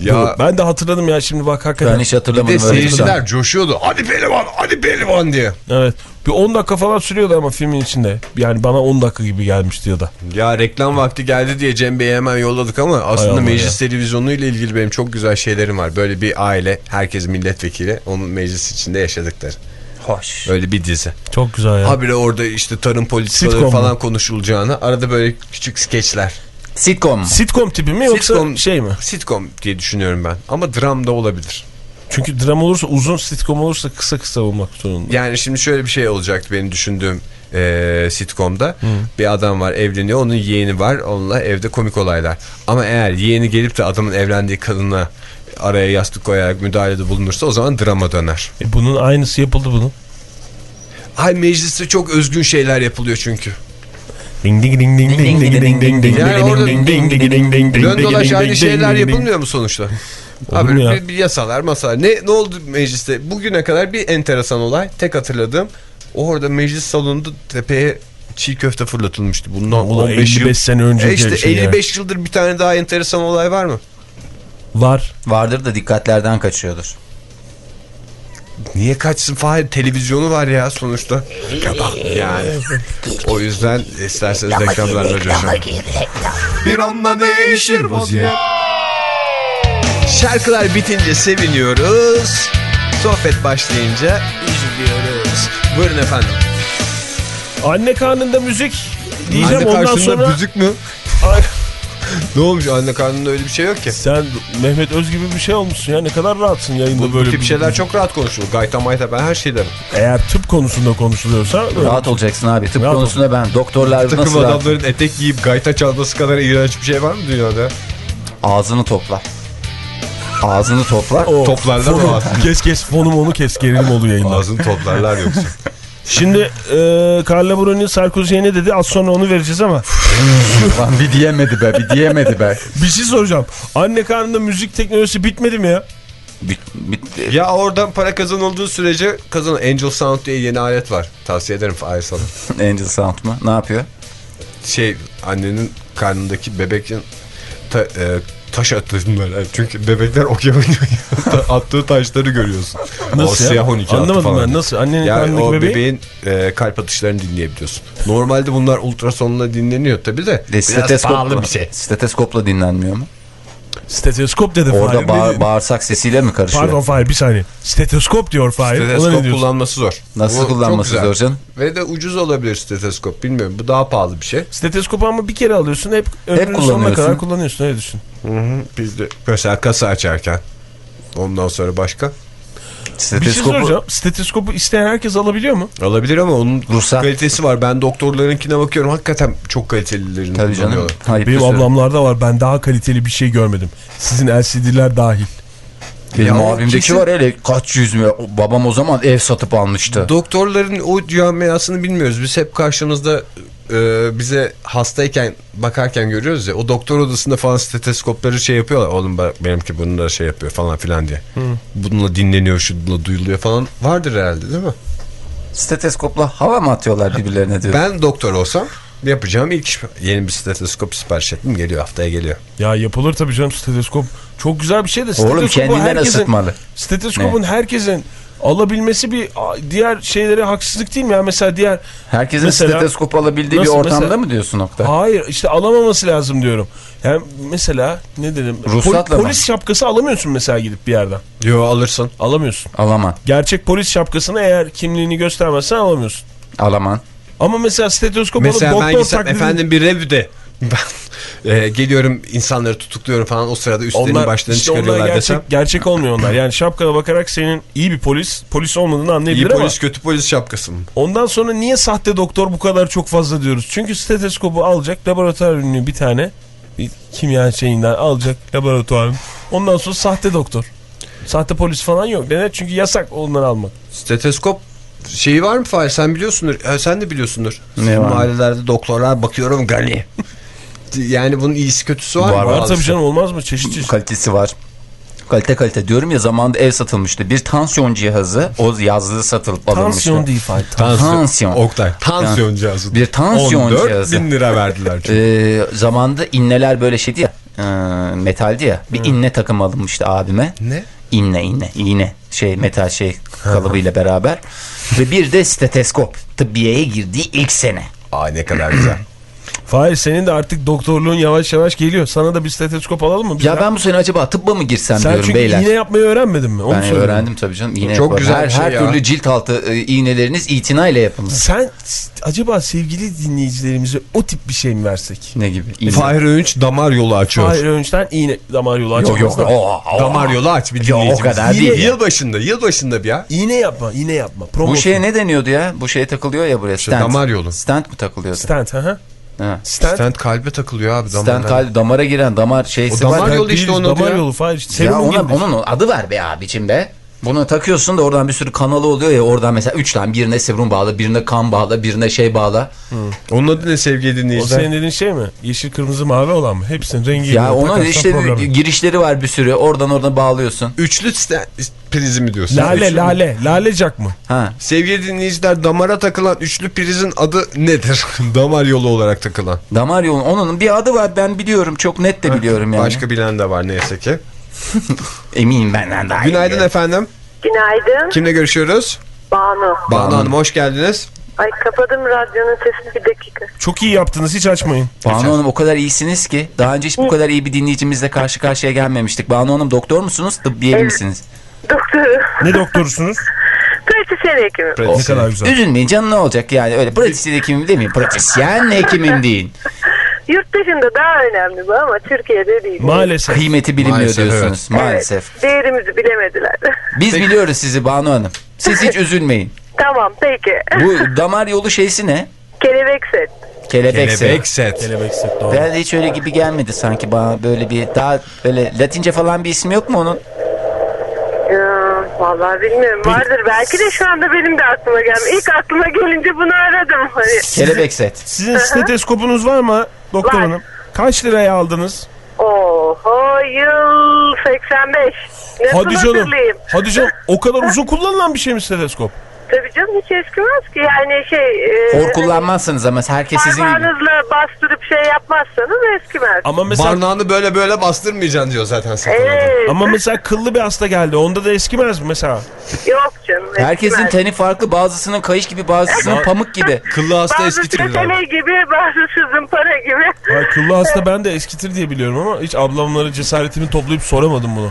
Ya Ben de hatırladım ya şimdi bak hakikaten. Ben hiç hatırlamadım. de bir şey. seyirciler coşuyordu. Hadi pehlivan, hadi pehlivan diye. Evet. Bir 10 dakika falan sürüyordu ama filmin içinde. Yani bana 10 dakika gibi gelmişti ya da. Ya reklam vakti geldi diye Cem Bey'i hemen yolladık ama aslında meclis televizyonu ile ilgili benim çok güzel şeylerim var. Böyle bir aile, herkes milletvekili, onun meclis içinde yaşadıkları. Hoş. Öyle bir dizi. Çok güzel ya. Habire orada işte tarım politikaları Sitcom mu? falan konuşulacağını arada böyle küçük skeçler. Sitcom. Sitcom tipi mi yoksa Sitcom- şey mi? Sitcom diye düşünüyorum ben. Ama dram da olabilir. Çünkü dram olursa uzun sitcom olursa kısa kısa olmak zorunda. Yani şimdi şöyle bir şey olacaktı benim düşündüğüm eee sitcomda. Bir adam var evleniyor onun yeğeni var onunla evde komik olaylar. Ama eğer yeğeni gelip de adamın evlendiği kadına araya yastık koyarak müdahalede bulunursa o zaman drama döner. E bunun aynısı yapıldı bunun. Ay mecliste çok özgün şeyler yapılıyor çünkü. Ding ding ding ding ding ding ding ding ding Yani orada ding ding ding ding ding ding Dön dolaş ding aynı ding şeyler ding ding. yapılmıyor mu sonuçta? Abi ya? bir, bir yasalar masalar. Ne, ne oldu mecliste? Bugüne kadar bir enteresan olay. Tek hatırladığım orada meclis salonunda tepeye çiğ köfte fırlatılmıştı. Bundan Ulan 15 yıl. 55 sene önce E işte şey ya. 55 yıldır bir tane daha enteresan olay var mı? Var. Vardır da dikkatlerden kaçıyordur. Niye kaçsın Fahir? Televizyonu var ya sonuçta. Yani. O yüzden isterseniz reklamlarla coşalım. Bir anda değişir vaziyet. Şarkılar bitince seviniyoruz. Sohbet başlayınca üzülüyoruz. Buyurun efendim. Anne karnında müzik diyeceğim Anne ondan sonra müzik mi? Ne olmuş anne karnında öyle bir şey yok ki. sen Mehmet Öz gibi bir şey olmuşsun ya ne kadar rahatsın yayında Bu, bu böyle tip şeyler çok rahat konuşulur. Gayta mayta ben her şey derim. Eğer tıp konusunda konuşuluyorsa. Rahat olacaksın abi. Tıp Rahat ol. konusunda ben. Doktorlar Takım nasıl rahat? adamların etek giyip gayta çalması kadar iğrenç bir şey var mı dünyada? Ağzını topla. Ağzını topla. O, Toplarlar mı fonu-? Kes kes fonum onu kes gerilim oluyor yayında. Ağzını toplarlar yoksa. Şimdi e, Carla Bruni Sarkozy'ye ne dedi az sonra onu vereceğiz ama Lan bir diyemedi be bir diyemedi be. bir şey soracağım. Anne karnında müzik teknolojisi bitmedi mi ya? Bit, bit, ya oradan para kazanıldığı sürece kazan. Angel Sound diye yeni alet var. Tavsiye ederim Fahir sana. Angel Sound mu? Ne yapıyor? Şey annenin karnındaki bebekin ta, e, taş attığını böyle. Çünkü bebekler okyanus attığı taşları görüyorsun. o Nasıl ya? siyah 12 attı Anlamadım falan. ben nasıl? Annenin Yani o bebeği bebeğin e, kalp atışlarını dinleyebiliyorsun. Normalde bunlar ultrasonla dinleniyor tabi de. De Biraz steteskopla, pahalı bir şey. Steteskopla dinlenmiyor mu? Steteskop dedi Orada Fahir. bağır- bağırsak sesiyle mi karışıyor? Pardon Fahir bir saniye. Steteskop diyor Fahir. Diyorsun? kullanması zor. Nasıl Bu çok kullanması zor canım? Ve de ucuz olabilir steteskop. Bilmiyorum. Bu daha pahalı bir şey. Steteskopu ama bir kere alıyorsun hep ömrünün sonuna kullanıyorsun. kadar kullanıyorsun öyle düşün. Biz de mesela kasa açarken. Ondan sonra başka. Bir şey Stetoskopu soracağım. Steteskopu isteyen herkes alabiliyor mu? Alabilir ama onun Ruhsat. kalitesi var. Ben doktorlarınkine bakıyorum. Hakikaten çok kalitelilerini Tabii canım. Hayır, Benim ablamlarda var. Ben daha kaliteli bir şey görmedim. Sizin LCD'ler dahil. Benim Ya abimdeki kesin- var hele kaç yüz mü? Babam o zaman ev satıp almıştı. Doktorların o camiasını bilmiyoruz. Biz hep karşımızda e, bize hastayken bakarken görüyoruz ya. O doktor odasında falan steteskopları şey yapıyorlar. Oğlum bak benimki bununla şey yapıyor falan filan diye. Bununla dinleniyor, şununla duyuluyor falan. Vardır herhalde değil mi? Steteskopla hava mı atıyorlar birbirlerine diyor. Ben doktor olsam yapacağım ilk iş yeni bir steteskop sipariş ettim. Geliyor haftaya geliyor. Ya yapılır tabii canım steteskop. Çok güzel bir şey de Oğlum stetoskopu kendinden herkesin, ısıtmalı. Steteskopun herkesin alabilmesi bir diğer şeylere haksızlık değil mi ya? Mesela diğer Herkesin Mesela- steteskop alabildiği bir Nasıl ortamda mesela? mı diyorsun nokta? Hayır işte alamaması lazım diyorum. Yani mesela ne dedim? Ruhsatla mı? polis şapkası alamıyorsun mesela gidip bir yerden. Yo alırsın. Alamıyorsun. Alaman. Gerçek polis şapkasını eğer kimliğini göstermezsen alamıyorsun. Alaman. Ama mesela stetoskop Mesela alıp doktor taklidi... efendim bir revüde ben e, geliyorum insanları tutukluyorum falan o sırada üstlerinin Onlar, başlarını işte onlar çıkarıyorlar gerçek, desem. gerçek olmuyor onlar. Yani şapkana bakarak senin iyi bir polis, polis olmadığını İyi anlayabilir polis ama kötü polis şapkası mı? ondan sonra niye sahte doktor bu kadar çok fazla diyoruz? Çünkü stetoskopu alacak laboratuvar ünlü bir tane kimya şeyinden alacak laboratuvarın. Ondan sonra sahte doktor. Sahte polis falan yok. Neden? Çünkü yasak onları almak. Steteskop şeyi var mı Fahir? Sen biliyorsundur. Ha, sen de biliyorsundur. Ne var? Mahallelerde doktorlar bakıyorum gani. Yani bunun iyisi kötüsü var, Var, mı? Var tabii canım olmaz mı? Çeşit çeşit. Kalitesi var. Kalite kalite diyorum ya zamanında ev satılmıştı. Bir tansiyon cihazı o yazlığı satılıp alınmıştı. Tansiyon değil Fahir. Tansiyon. Oktay. Tansiyon cihazı. Bir tansiyon 14 cihazı. bin lira verdiler. çünkü. Ee, zamanında inneler böyle şeydi ya e, metaldi ya bir inne takım alınmıştı abime. ne? İnne inne iğne şey metal şey kalıbıyla beraber ve bir de steteskop tıbbiyeye girdiği ilk sene. Ay ne kadar güzel. Fahir senin de artık doktorluğun yavaş yavaş geliyor. Sana da bir steteskop alalım mı? Biz Ya ben bu sene acaba tıbba mı girsem Sen diyorum çünkü beyler. iğne yapmayı öğrenmedin mi? Onu ben söylüyorum. öğrendim tabii canım. İğne Çok güzel her, şey her ya. türlü cilt altı e, iğneleriniz itinayla yapılmış. Sen acaba sevgili dinleyicilerimize o tip bir şey mi versek? Ne gibi? İğne. Fahir Öğünç damar yolu açıyor. Hayır önceden iğne damar yolu Yok açamaz. yok. da. o- o- Damar yolu aç bir Yok, o dinleyicimiz. kadar Yine değil. Yılbaşında, yılbaşında bir ya. İğne yapma, iğne yapma. Promote. Bu şeye ne deniyordu ya? Bu şeye takılıyor ya buraya. Stent. damar yolu. Stent mi takılıyordu? Stent, hı hı. Ha. Stent. Stent kalbe takılıyor abi. Stent damarlara. kalp damara giren damar şeysi O damar var. yolu işte onun Damar ya. yolu Fahir. işte. Ya gibidir. onun adı ver be abicim be. Bunu takıyorsun da oradan bir sürü kanalı oluyor ya oradan mesela 3 tane birine serum bağla, birine kan bağla, birine şey bağla. Onun adı ne sevgili O dinleyiciler? senin dediğin şey mi? Yeşil, kırmızı, mavi olan mı? Hepsinin rengi. Ya onun işte girişleri var bir sürü. Oradan oradan bağlıyorsun. Üçlü prizi mi diyorsun? Lale, Üçlü- lale. Lalecak mı? Ha. Sevgili dinleyiciler damara takılan üçlü prizin adı nedir? Damar yolu olarak takılan. Damar yolu onun bir adı var ben biliyorum çok net de biliyorum yani. Başka bilen de var neyse ki. Eminim benden daha iyi. Günaydın efendim. Günaydın. Kimle görüşüyoruz? Banu. Banu Hanım hoş geldiniz. Ay kapadım radyonun sesini bir dakika. Çok iyi yaptınız hiç açmayın. Banu Hanım o kadar iyisiniz ki daha önce hiç bu kadar iyi bir dinleyicimizle karşı karşıya gelmemiştik. Banu Hanım doktor musunuz? Tıbbiyeli Evet. misiniz? Doktoru. Ne doktorusunuz? Pratisyen hekimi. ne kadar güzel. Üzülmeyin canım ne olacak yani öyle pratisyen hekimim demeyin. Pratisyen hekimim deyin. Yurt dışında daha önemli bu ama Türkiye'de değil. Maalesef. Kıymeti bilinmiyor Maalesef, diyorsunuz. Evet, Maalesef. Değerimizi bilemediler. Biz biliyoruz sizi Banu Hanım. Siz hiç üzülmeyin. tamam peki. Bu damar yolu şeysi ne? Kelebek set. Kelebekse. Kelebek set. Kelebek set doğru. Ben de hiç öyle gibi gelmedi sanki bana böyle bir daha böyle latince falan bir ismi yok mu onun? Vallahi bilmiyorum. Vardır. Belki de şu anda benim de aklıma gelmiyor. İlk aklıma gelince bunu aradım. Hani. Kelebek set. Sizin stetoskopunuz var mı doktor Var. hanım? Kaç liraya aldınız? Oho yıl 85. Nasıl Hadi canım. hatırlayayım? Hadi canım. O kadar uzun kullanılan bir şey mi steteskop? Tabii canım hiç eskimez ki. Yani şey... E, Hor kullanmazsınız ama herkes sizin gibi. Parmağınızla bastırıp şey yapmazsanız eskimez. Ama mesela Barnağını böyle böyle bastırmayacaksın diyor zaten satın Evet. ama mesela kıllı bir hasta geldi. Onda da eskimez mi mesela? Yok canım. Herkesin eskimez. teni farklı. Bazısının kayış gibi, bazısının pamuk gibi. Kıllı hasta Bazısı eskitir. tele gibi, bazısı zımpara gibi. Ay, kıllı hasta ben de eskitir diye biliyorum ama hiç ablamlara cesaretimi toplayıp soramadım bunu.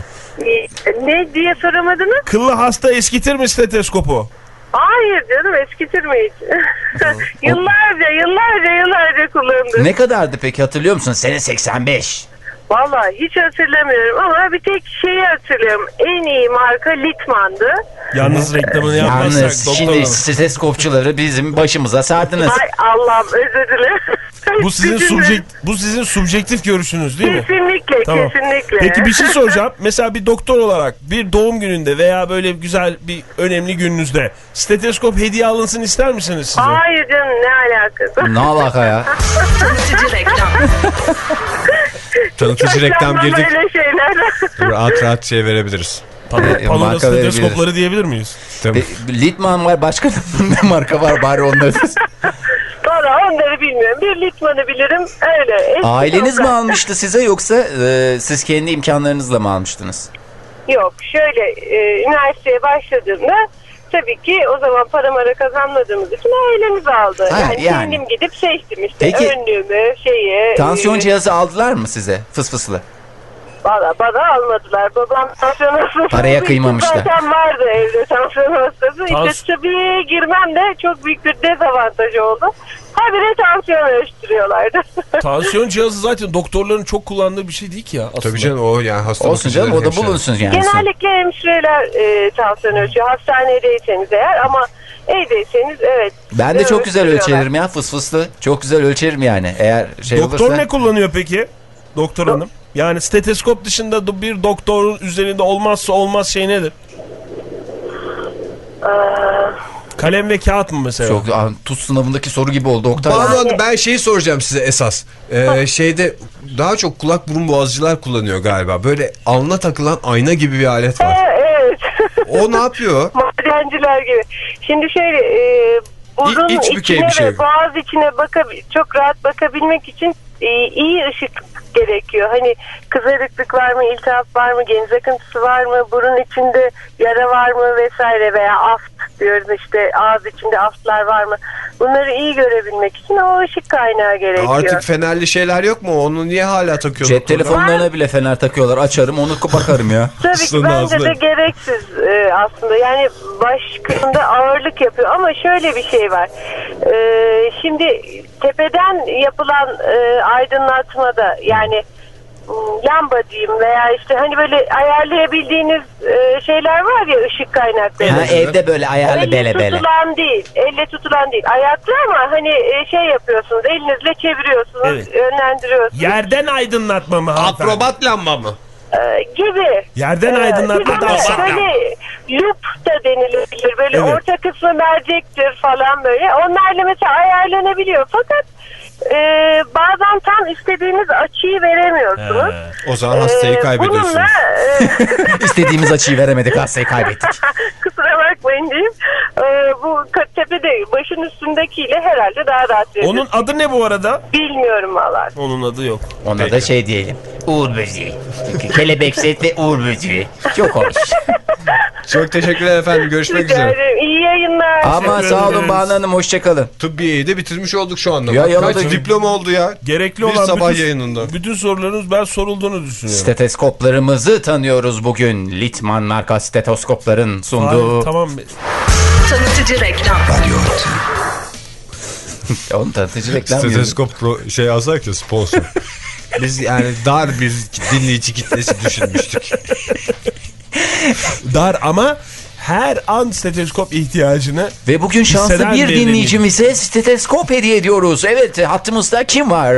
ne diye soramadınız? Kıllı hasta eskitir mi stetoskopu? Hayır canım eskitir mi hiç? yıllarca, yıllarca, yıllarca kullandım. Ne kadardı peki hatırlıyor musun? Sene 85. Vallahi hiç hatırlamıyorum ama bir tek şeyi hatırlıyorum. En iyi marka Litman'dı. Yalnız reklamını yapmazsak Yalnız şimdi hanım. stetoskopçuları bizim başımıza sardınız. Ay Allah'ım özür dilerim. Bu sizin subjekt, bu sizin subjektif görüşünüz değil mi? Kesinlikle, Tamam. kesinlikle. Peki bir şey soracağım. Mesela bir doktor olarak bir doğum gününde veya böyle güzel bir önemli gününüzde stetoskop hediye alınsın ister misiniz size? Hayır canım ne alakası? Ne alaka ya? Tanıtıcı reklam girdik. öyle şeyler. Rahat rahat şey verebiliriz. E, marka verebiliriz. stetoskopları diyebilir miyiz? Tabii. E, Litman var başka ne marka var bari onları. Valla onları bilmiyorum. Bir Litman'ı bilirim öyle. Eski Aileniz mi almıştı size yoksa e, siz kendi imkanlarınızla mı almıştınız? Yok şöyle e, üniversiteye başladığımda tabii ki o zaman para mara kazanmadığımız için ailemiz aldı. Ha, yani, yani. kendim gidip seçtim işte Peki. önlüğümü şeyi. Tansiyon e, cihazı aldılar mı size fıs fıslı? Valla bana almadılar. Babam tansiyon hastası. Paraya kıymamışlar. Zaten vardı evde tansiyon hastası. Tans- İşte tabii girmem de çok büyük bir dezavantaj oldu. Habire tansiyon ölçtürüyorlardı. Tansiyon cihazı zaten doktorların çok kullandığı bir şey değil ki ya aslında. Tabii canım o yani hasta Olsun canım o da bulunsun yani. Genellikle hemşireler e, tansiyon ölçüyor. Hastanedeyseniz eğer ama evdeyseniz evet. Ben de çok güzel ölçerim ya fıs fıslı. Çok güzel ölçerim yani. Eğer şey Doktor olursa. ne kullanıyor peki? doktor hanım? Yani steteskop dışında bir doktorun üzerinde olmazsa olmaz şey nedir? Kalem ve kağıt mı mesela? Çok Aa, tuz sınavındaki soru gibi oldu Oktay. Ben şeyi soracağım size esas. Ee, şeyde daha çok kulak burun boğazcılar kullanıyor galiba. Böyle alnına takılan ayna gibi bir alet var. Evet. O ne yapıyor? Madenciler gibi. Şimdi şöyle e, burun İ- iç içine şey. ve boğaz içine bakabil çok rahat bakabilmek için e, iyi ışık gerekiyor. Hani kızarıklık var mı, iltihap var mı, geniz akıntısı var mı, burun içinde yara var mı vesaire veya aft diyoruz işte ağız içinde aftlar var mı? Bunları iyi görebilmek için o ışık kaynağı gerekiyor. Artık fenerli şeyler yok mu? Onu niye hala takıyorlar? Cep telefonlarına bile fener takıyorlar. Açarım onu bakarım ya. Tabii ki bence de gereksiz e, aslında. Yani baş kısmında ağırlık yapıyor ama şöyle bir şey var. E, şimdi tepeden yapılan e, aydınlatmada yani m, lamba diyeyim veya işte hani böyle ayarlayabildiğiniz e, şeyler var ya ışık kaynakları. Ha, evde böyle ayarlı Elle bele bele. tutulan değil. Elle tutulan değil. Ayaklı ama hani e, şey yapıyorsunuz. Elinizle çeviriyorsunuz. Evet. Yönlendiriyorsunuz. Yerden aydınlatma mı? hanımefendi? Akrobat lamba mı? e, gibi. Yerden aydınlatma bir da de aslında. Böyle loop da denilebilir. Böyle Evet. orta kısmı mercektir falan böyle. Onlarla mesela ayarlanabiliyor. Fakat e, bazen tam istediğiniz açıyı veremiyorsunuz. O zaman hastayı Ee, kaybediyorsunuz. Bununla e, İstediğimiz açıyı veremedik hastayı kaybettik. kusura bakmayın diyeyim. E, bu tepede başın üstündekiyle herhalde daha rahat Onun veriyorsunuz. adı ne bu arada? Bilmiyorum valla. Onun adı yok. Ona da şey diyelim. Uğur böceği. Kelebek set ve uğur böceği. Çok hoş. Çok teşekkürler efendim. Görüşmek Rica üzere. ederim. İyi yayınlar. Ama sağ olun. Banu Hanım hoşçakalın. Tıbbiyeyi de bitirmiş olduk şu anda. Ya Kaç da- diploma oldu ya? Gerekli Bir olan sabah bütün, yayınında. bütün sorularınız ben sorulduğunu düşünüyorum. Steteskoplarımızı tanıyoruz bugün. Litman marka stetoskopların sunduğu. Hayır, tamam. Tanıtıcı reklam. Onun tanıtıcı reklam. Stetoskop pro şey yazar ki sponsor. Biz yani dar bir dinleyici kitlesi düşünmüştük. Dar ama her an steteskop ihtiyacını Ve bugün şanslı bir dinleyicimize steteskop hediye ediyoruz. Evet hattımızda kim var?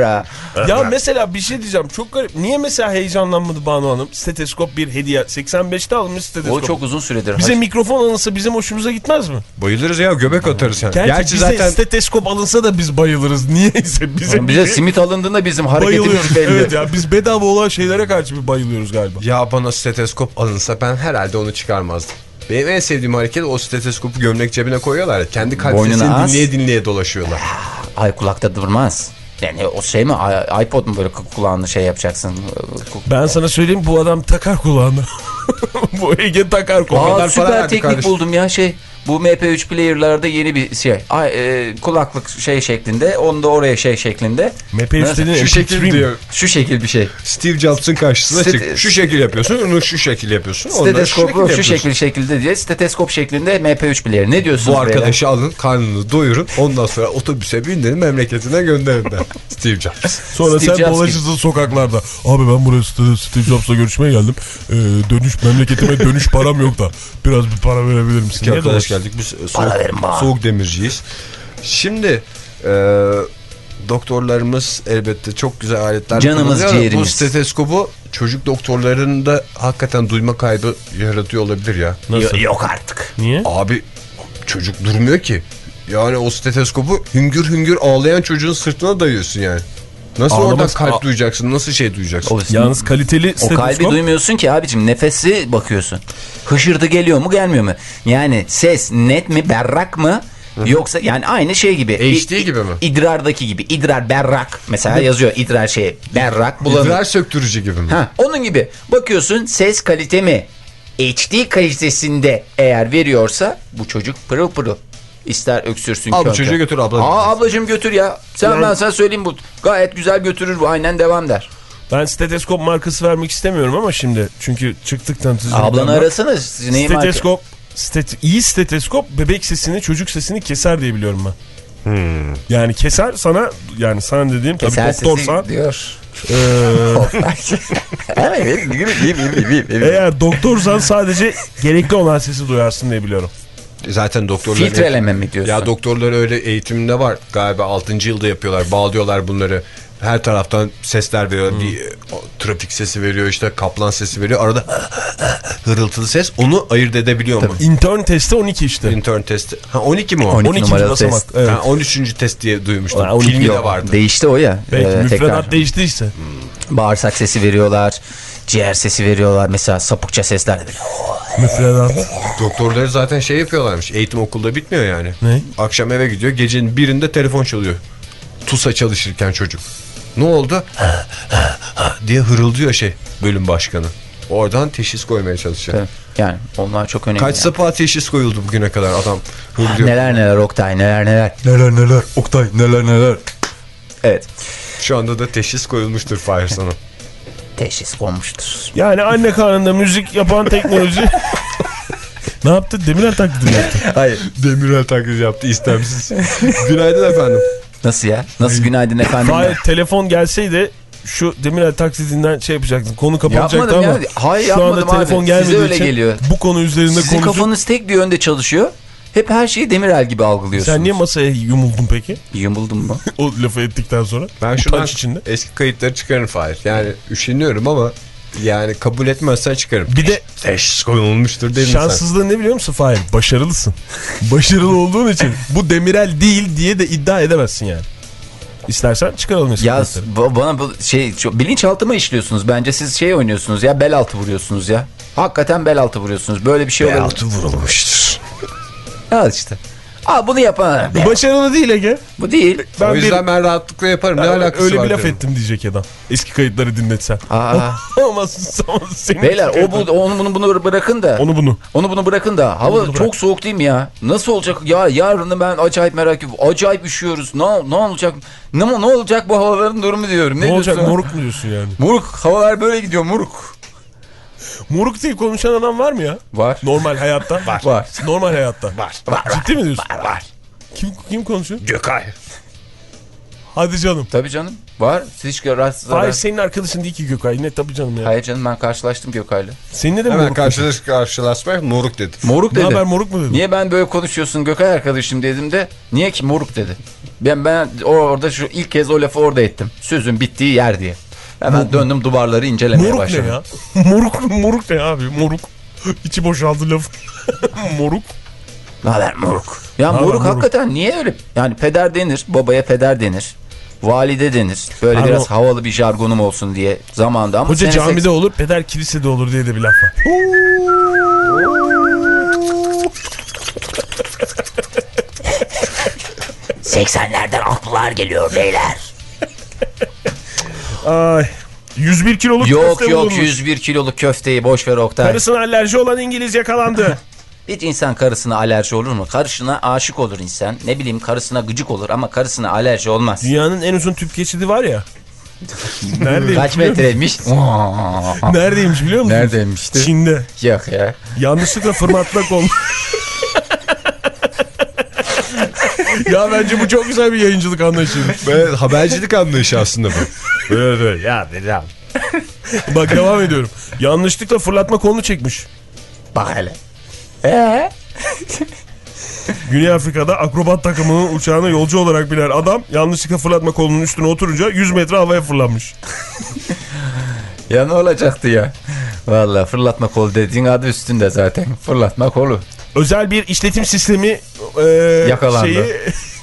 Ya mesela bir şey diyeceğim çok garip. Niye mesela heyecanlanmadı Banu Hanım? Steteskop bir hediye. 85'te almış stetoskop. O çok uzun süredir. Bize Hac- mikrofon alınsa bizim hoşumuza gitmez mi? Bayılırız ya göbek atarız yani. Gerçi, Gerçi, bize zaten steteskop alınsa da biz bayılırız. Niyeyse bize, bize simit alındığında bizim hareketimiz belli. Evet ya biz bedava olan şeylere karşı bir bayılıyoruz galiba. ya bana steteskop alınsa ben herhalde onu çıkarmazdım. Benim en sevdiğim hareket o stetoskopu gömlek cebine koyuyorlar ya. Kendi kalp sesini dinleye dinleye dolaşıyorlar. Ay kulakta durmaz. Yani o şey mi iPod mu böyle kulağını şey yapacaksın? Ben sana söyleyeyim bu adam takar kulağına. bu Ege takar kulağına. Aa, kadar para süper teknik kardeşim. buldum ya şey. Bu MP3 player'larda yeni bir şey. Ay, e, kulaklık şey şeklinde. Onu da oraya şey şeklinde. MP3 Nasıl? dediğin Şu MP3 şekil diyor. Şu şekil bir şey. Steve Jobs'ın karşısına çık. Şu şekil yapıyorsun, onu şu şekil yapıyorsun. Onları şu şu şekil şekilde diye steteskop şeklinde MP3 player. Ne diyorsunuz Bu beyler? arkadaşı alın, karnını doyurun. Ondan sonra otobüse bindirin, memleketine gönderin de. Steve Jobs. Sonra Steve sen Jobs dolaşırsın sokaklarda. Abi ben buraya Steve, Jobs'la görüşmeye geldim. Ee, dönüş memleketime dönüş param yok da biraz bir para verebilir misin? İki arkadaş? Geldik. Biz e, Para soğuk, verin bana. soğuk demirciyiz. Şimdi e, doktorlarımız elbette çok güzel aletler Canımız, ama Bu ciğerimiz. stetoskopu çocuk doktorlarında hakikaten duyma kaybı yaratıyor olabilir ya. Yo- yok artık. Niye? Abi çocuk durmuyor ki. Yani o stetoskopu hüngür hüngür ağlayan çocuğun sırtına dayıyorsun yani. Nasıl Ağlaması- oradan kalp duyacaksın? Nasıl şey duyacaksın? O, Yalnız kaliteli o kalbi duymuyorsun ki abicim. Nefesi bakıyorsun. Hışırdı geliyor mu gelmiyor mu? Yani ses net mi berrak mı? Yoksa yani aynı şey gibi. HD İ- gibi mi? İdrardaki gibi. İdrar berrak. Mesela yazıyor idrar şey berrak bulanık. İdrar söktürücü gibi mi? Ha, onun gibi. Bakıyorsun ses kalite mi? HD kalitesinde eğer veriyorsa bu çocuk pırıl pırıl. İster öksürsün. Al bu çocuğu götür abla. Aa ablacığım götür ya. Sen Yani- ben sana söyleyeyim bu. Gayet güzel götürür bu. Aynen devam der. Ben steteskop markası vermek istemiyorum ama şimdi. Çünkü çıktık tanıtıcı. Ablanı arasana. Steteskop, stet, iyi steteskop bebek sesini çocuk sesini keser diye biliyorum ben. Yani keser sana yani sana dediğim tabii Keser sesi doktorsan diyor. eğer doktorsan sadece gerekli olan sesi duyarsın diye biliyorum. Zaten doktorlar... Filtreleme mi diyorsun? Ya doktorlar öyle eğitiminde var. Galiba 6. yılda yapıyorlar. Bağlıyorlar bunları. Her taraftan sesler veriyor. Hmm. Bir o, trafik sesi veriyor işte kaplan sesi veriyor. Arada hırıltılı ses. Onu ayırt edebiliyor mu? Intern testi 12 işte. Intern testi. Ha 12 mi o? 12 12. numaralı basamak. test. Evet. Ha, 13. test diye duymuştum. Ha, 12 Filmi de vardı. Değişti o ya. Belki Ee, müfredat tekrar değiştiyse. bağırsak sesi veriyorlar. Ciğer sesi veriyorlar. Mesela sapıkça sesler. Müfredat. Doktorları zaten şey yapıyorlarmış. Eğitim okulda bitmiyor yani. Ne? Akşam eve gidiyor. Gecenin birinde telefon çalıyor. TUS'a çalışırken çocuk. Ne oldu? diye hırıldıyor şey bölüm başkanı. Oradan teşhis koymaya çalışıyor. Evet. Yani onlar çok önemli. Kaç yani. sapığa teşhis koyuldu bugüne kadar adam hırlıyor. Neler neler Oktay neler neler. Neler neler Oktay neler neler. Evet. Şu anda da teşhis koyulmuştur Fahir sana. Teşhis konmuştur. Yani anne karnında müzik yapan teknoloji. ne yaptı? Demirel taklidi mi yaptı. Hayır. Demirel taklidi yaptı istemsiz. Günaydın efendim. Nasıl ya? Nasıl günaydın efendim? Hayır telefon gelseydi şu Demirel taklidinden şey yapacaktın. Konu kapanacaktı Yapmadım ama. ya. Hayır şu anda yapmadım abi. telefon Size öyle geliyor. bu konu üzerinde Sizin kafanız tek bir yönde çalışıyor. Hep her şeyi Demirel gibi algılıyorsunuz. Sen niye masaya yumuldun peki? Yumuldun mu? O lafı ettikten sonra. Ben şuradan Utanç içinde. eski kayıtları çıkarım Fahir. Yani üşeniyorum ama yani kabul etmezsen çıkarım. Bir de Teşhis koyulmuştur dedin sen. şanssızlığın ne biliyor musun Fahir? Başarılısın. Başarılı olduğun için bu Demirel değil diye de iddia edemezsin yani. İstersen çıkaralım eski Ya bana bu şey bilinçaltıma işliyorsunuz. Bence siz şey oynuyorsunuz ya bel altı vuruyorsunuz ya. Hakikaten bel altı vuruyorsunuz. Böyle bir şey olabilir. Altı vurulmuştur. Al işte. Al bunu yapan başarılı değil Ege. Bu değil. Ben o bir- yüzden ben rahatlıkla yaparım. Ne Ben alakası öyle var bir laf derim. ettim diyecek adam. Eski kayıtları dinletsen. Aa. Ama senin Beyler o bu onu bunu bunu bırakın da. Onu bunu. Onu bunu bırakın da. Hava bırak. çok soğuk değil mi ya? Nasıl olacak? Ya yarını ben acayip merak ediyorum. Acayip üşüyoruz. Ne ne olacak? Ne ne olacak bu havaların durumu diyorum. Ne, Ne, olacak moruk mu diyorsun yani? Moruk havalar böyle gidiyor moruk. Moruk diye konuşan adam var mı ya? Var. Normal hayatta. Var. Var. Normal hayatta. Var. Var. Ciddi mi diyorsun? Var var. Kim, kim konuşuyor? Gökay. Hadi canım. Tabii canım. Var. Siz hiç rahatsız Hayır senin arkadaşın değil ki Gökay. Ne tabii canım ya. Hayır canım ben karşılaştım Gökay'la. Seninle de mi Hemen moruk? karşılaş karşılaşmak moruk dedi. Moruk Ne dedi. haber moruk mu dedin? Niye ben böyle konuşuyorsun Gökay arkadaşım dedim de niye ki moruk dedi. Ben ben o- orada şu ilk kez o lafı orada ettim. Sözün bittiği yer diye. Hemen döndüm duvarları incelemeye Moruk ne başladım. ya? moruk, moruk ne abi? Moruk. İçi boşaldı laf. moruk. Ne haber moruk? Ya moruk, moruk? hakikaten niye öyle? Yani peder denir, babaya peder denir. Valide denir. Böyle Abi biraz o- havalı bir jargonum olsun diye zamanda ama Hoca camide olur, peder kilisede olur diye de bir laf var. seks- 80'lerden aklılar geliyor beyler. Ay. 101 kiloluk Yok köfte yok bulunmuş. 101 kiloluk köfteyi boş ver Oktay. Karısına alerji olan İngiliz yakalandı. Hiç insan karısına alerji olur mu? Karısına aşık olur insan. Ne bileyim karısına gıcık olur ama karısına alerji olmaz. Dünyanın en uzun tüp geçidi var ya. Neredeymiş Kaç metreymiş? Neredeymiş biliyor musun? Neredeymişti? Çin'de. Yok ya. Yanlışlıkla fırlatmak olmuş. ya bence bu çok güzel bir yayıncılık anlayışıymış. Böyle habercilik anlayışı aslında bu. Böyle böyle ya devam. Bak devam ediyorum. Yanlışlıkla fırlatma kolunu çekmiş. Bak hele. Ee? Güney Afrika'da akrobat takımının uçağına yolcu olarak binen adam yanlışlıkla fırlatma kolunun üstüne oturunca 100 metre havaya fırlanmış. Ya ne olacaktı ya? Valla fırlatma kolu dediğin adı üstünde zaten. Fırlatma kolu. Özel bir işletim sistemi e, Yakalandı. şeyi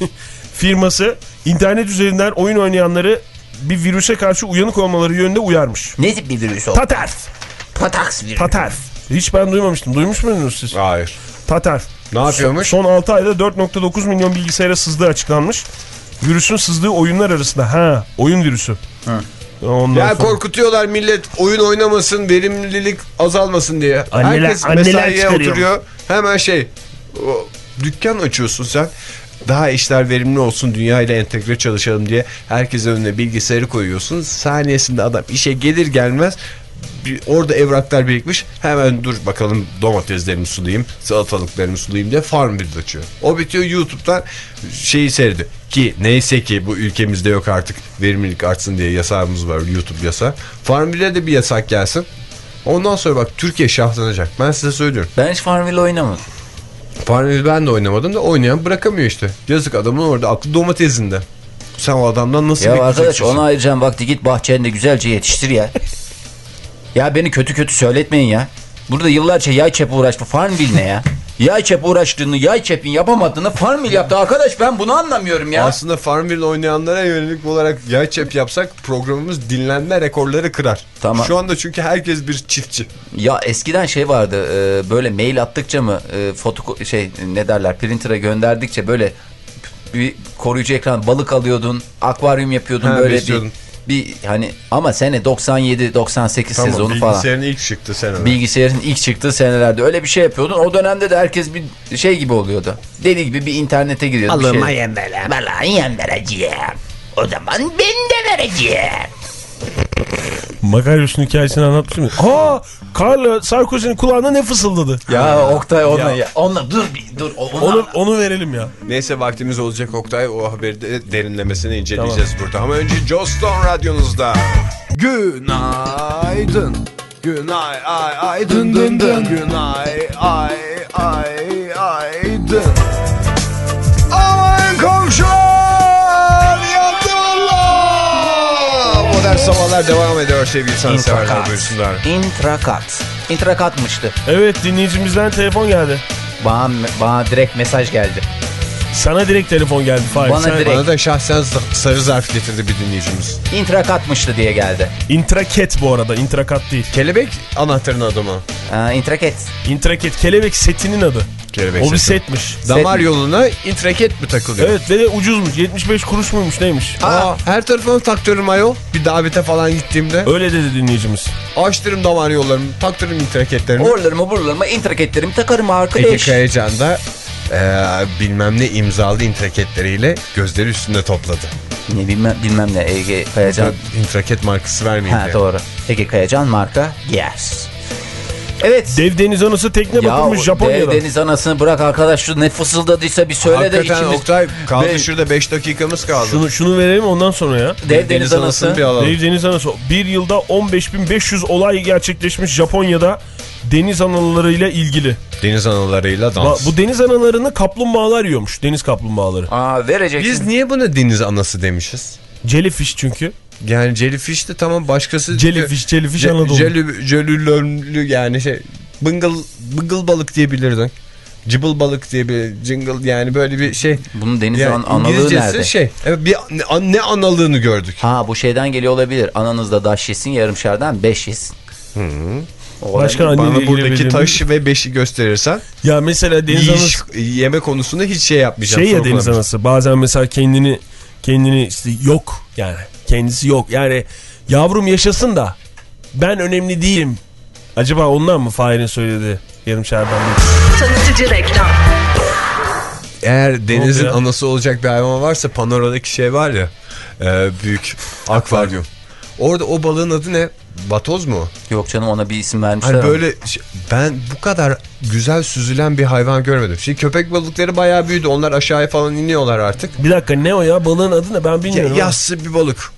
firması internet üzerinden oyun oynayanları bir virüse karşı uyanık olmaları yönünde uyarmış. Ne tip bir virüs o? Tater. Pataks virüsü. Tater. Hiç ben duymamıştım. Duymuş muydunuz siz? Hayır. Tater. Ne yapıyormuş? Son 6 ayda 4.9 milyon bilgisayara sızdığı açıklanmış. Virüsün sızdığı oyunlar arasında. Ha, oyun virüsü. Ondan Ya sonra- korkutuyorlar millet oyun oynamasın, verimlilik azalmasın diye. Anneler- Herkes anneler mesaiye oturuyor. Hemen şey, o, dükkan açıyorsun sen. Daha işler verimli olsun, dünya ile entegre çalışalım diye herkesin önüne bilgisayarı koyuyorsun. Saniyesinde adam işe gelir gelmez bir, orada evraklar birikmiş. Hemen dur bakalım domateslerimi sulayayım, salatalıklarımı sulayayım diye farm bir açıyor. O bitiyor YouTube'dan şeyi seyrediyor. Ki neyse ki bu ülkemizde yok artık verimlilik artsın diye yasağımız var YouTube yasağı. Farm 1'e de bir yasak gelsin. Ondan sonra bak Türkiye şahlanacak. Ben size söylüyorum. Ben hiç Farmville oynamadım. Farm 1 ben de oynamadım da oynayan bırakamıyor işte. Yazık adamın orada aklı domatesinde. Sen o adamdan nasıl Ya arkadaş ona ayıracağım vakti git bahçende güzelce yetiştir ya. ya beni kötü kötü söyletmeyin ya. Burada yıllarca yay çep uğraştı. Farmville ne ya? Yay çep uğraştığını, yay çepin yapamadığını Farmville yaptı. Arkadaş ben bunu anlamıyorum ya. Aslında Farmville oynayanlara yönelik olarak yay çep yapsak programımız dinlenme rekorları kırar. Tamam. Şu anda çünkü herkes bir çiftçi. Ya eskiden şey vardı e, böyle mail attıkça mı e, foto şey ne derler printer'a gönderdikçe böyle bir koruyucu ekran balık alıyordun akvaryum yapıyordun Ha, böyle bir, besliyordun. bir hani ama sene 97 98 Tamam sezonu falan. bilgisayarın ilk çıktı senede. Bilgisayarın ilk çıktığı senelerde öyle bir şey yapıyordun. O dönemde de herkes bir şey gibi oluyordu. Deli gibi bir internete giriyordu. bir şey. Böyle. Bana yan vereceğim. O zaman ben de vereceğim. Makaryos'un hikayesini anlatmış mı? Aa, Carlo Sarkozy'nin kulağına ne fısıldadı? Ya Oktay ona Ya. ya. Onunla dur bir dur. Ona, Onu, onu verelim ya. Neyse vaktimiz olacak Oktay. O haberi de derinlemesine inceleyeceğiz burada. Ama önce Joe Stone radyonuzda. Günaydın. Günay ay ay dın dın dın. Günay ay ay ay dın. Aman komşular sabahlar devam ediyor sevgili sanatseverler İntrakat. buyursunlar. İntrakat. İntrakatmıştı. Evet dinleyicimizden telefon geldi. Bana, bana direkt mesaj geldi. Sana direkt telefon geldi Fahir. Bana Sen- direkt- Bana da şahsen sarı zarf getirdi bir dinleyicimiz. İntrakatmıştı diye geldi. Intraket bu arada. Intrakat değil. Kelebek anahtarın adı mı? Aa, intraket. Intraket kelebek setinin adı. Kelebek o bir seti. setmiş. Damar Set- yoluna intraket mi takılıyor? Evet ve de ucuzmuş. 75 kuruş muymuş neymiş? Aa, her tarafını taktırırım ayol. Bir davete falan gittiğimde. Öyle dedi dinleyicimiz. Açtırırım damar yollarımı, taktırırım intraketlerimi. Oralarımı buralarımı intraketlerimi takarım Ege arkadaş. Kayacan da eee, bilmem ne imzalı intraketleriyle gözleri üstünde topladı. Ne bilmem, bilmem ne Ege Kayacan. İntraket markası vermeyin Ha doğru. Ege Kayacan marka Yes. Evet. Dev deniz anası tekne ya bakılmış o Japonya'da. dev deniz anasını bırak arkadaş şu ne fısıldadıysa bir söyle de Hakikaten içimiz. Oktay kaldı Be- şurada 5 dakikamız kaldı. Şunu, şunu verelim ondan sonra ya. Dev deniz, anasını anası. bir alalım. Dev deniz anası. Bir yılda 15.500 olay gerçekleşmiş Japonya'da deniz analarıyla ilgili. Deniz analarıyla Ba- dans. Bu deniz analarını kaplumbağalar yiyormuş. Deniz kaplumbağaları. Aa vereceksin. Biz niye buna deniz anası demişiz? Jellyfish çünkü. Yani jellyfish de tamam başkası... Jellyfish, jellyfish Je- Anadolu. Jelly, jellylönlü yani şey bıngıl, bıngıl balık diyebilirdin. Cıbıl balık diye bir jingle yani böyle bir şey. Bunun deniz Yani an- analığı İngilizcesi nerede? şey. Evet, bir ne, ne analığını gördük. Ha bu şeyden geliyor olabilir. Ananızda daş yesin yarımşardan beş yesin. O olabilir. Başka anneyle Bana buradaki taşı ve beşi gösterirsen Ya mesela deniz anası yeme konusunda hiç şey yapmayacağım. şey ya deniz anası bazen mesela kendini kendini işte yok yani kendisi yok yani yavrum yaşasın da ben önemli değilim. Acaba ondan mı Fahir'in söyledi yarım bir Tanıtıcı reklam. Eğer denizin anası olacak bir hayvan varsa panoradaki şey var ya e, büyük akvaryum. Orada o balığın adı ne? Vatoz mu? Yok canım ona bir isim vermişler. Hani böyle ben bu kadar güzel süzülen bir hayvan görmedim. Şimdi köpek balıkları bayağı büyüdü. Onlar aşağıya falan iniyorlar artık. Bir dakika ne o ya balığın adı ne ben Ya, bilmiyorum. yassı bir balık.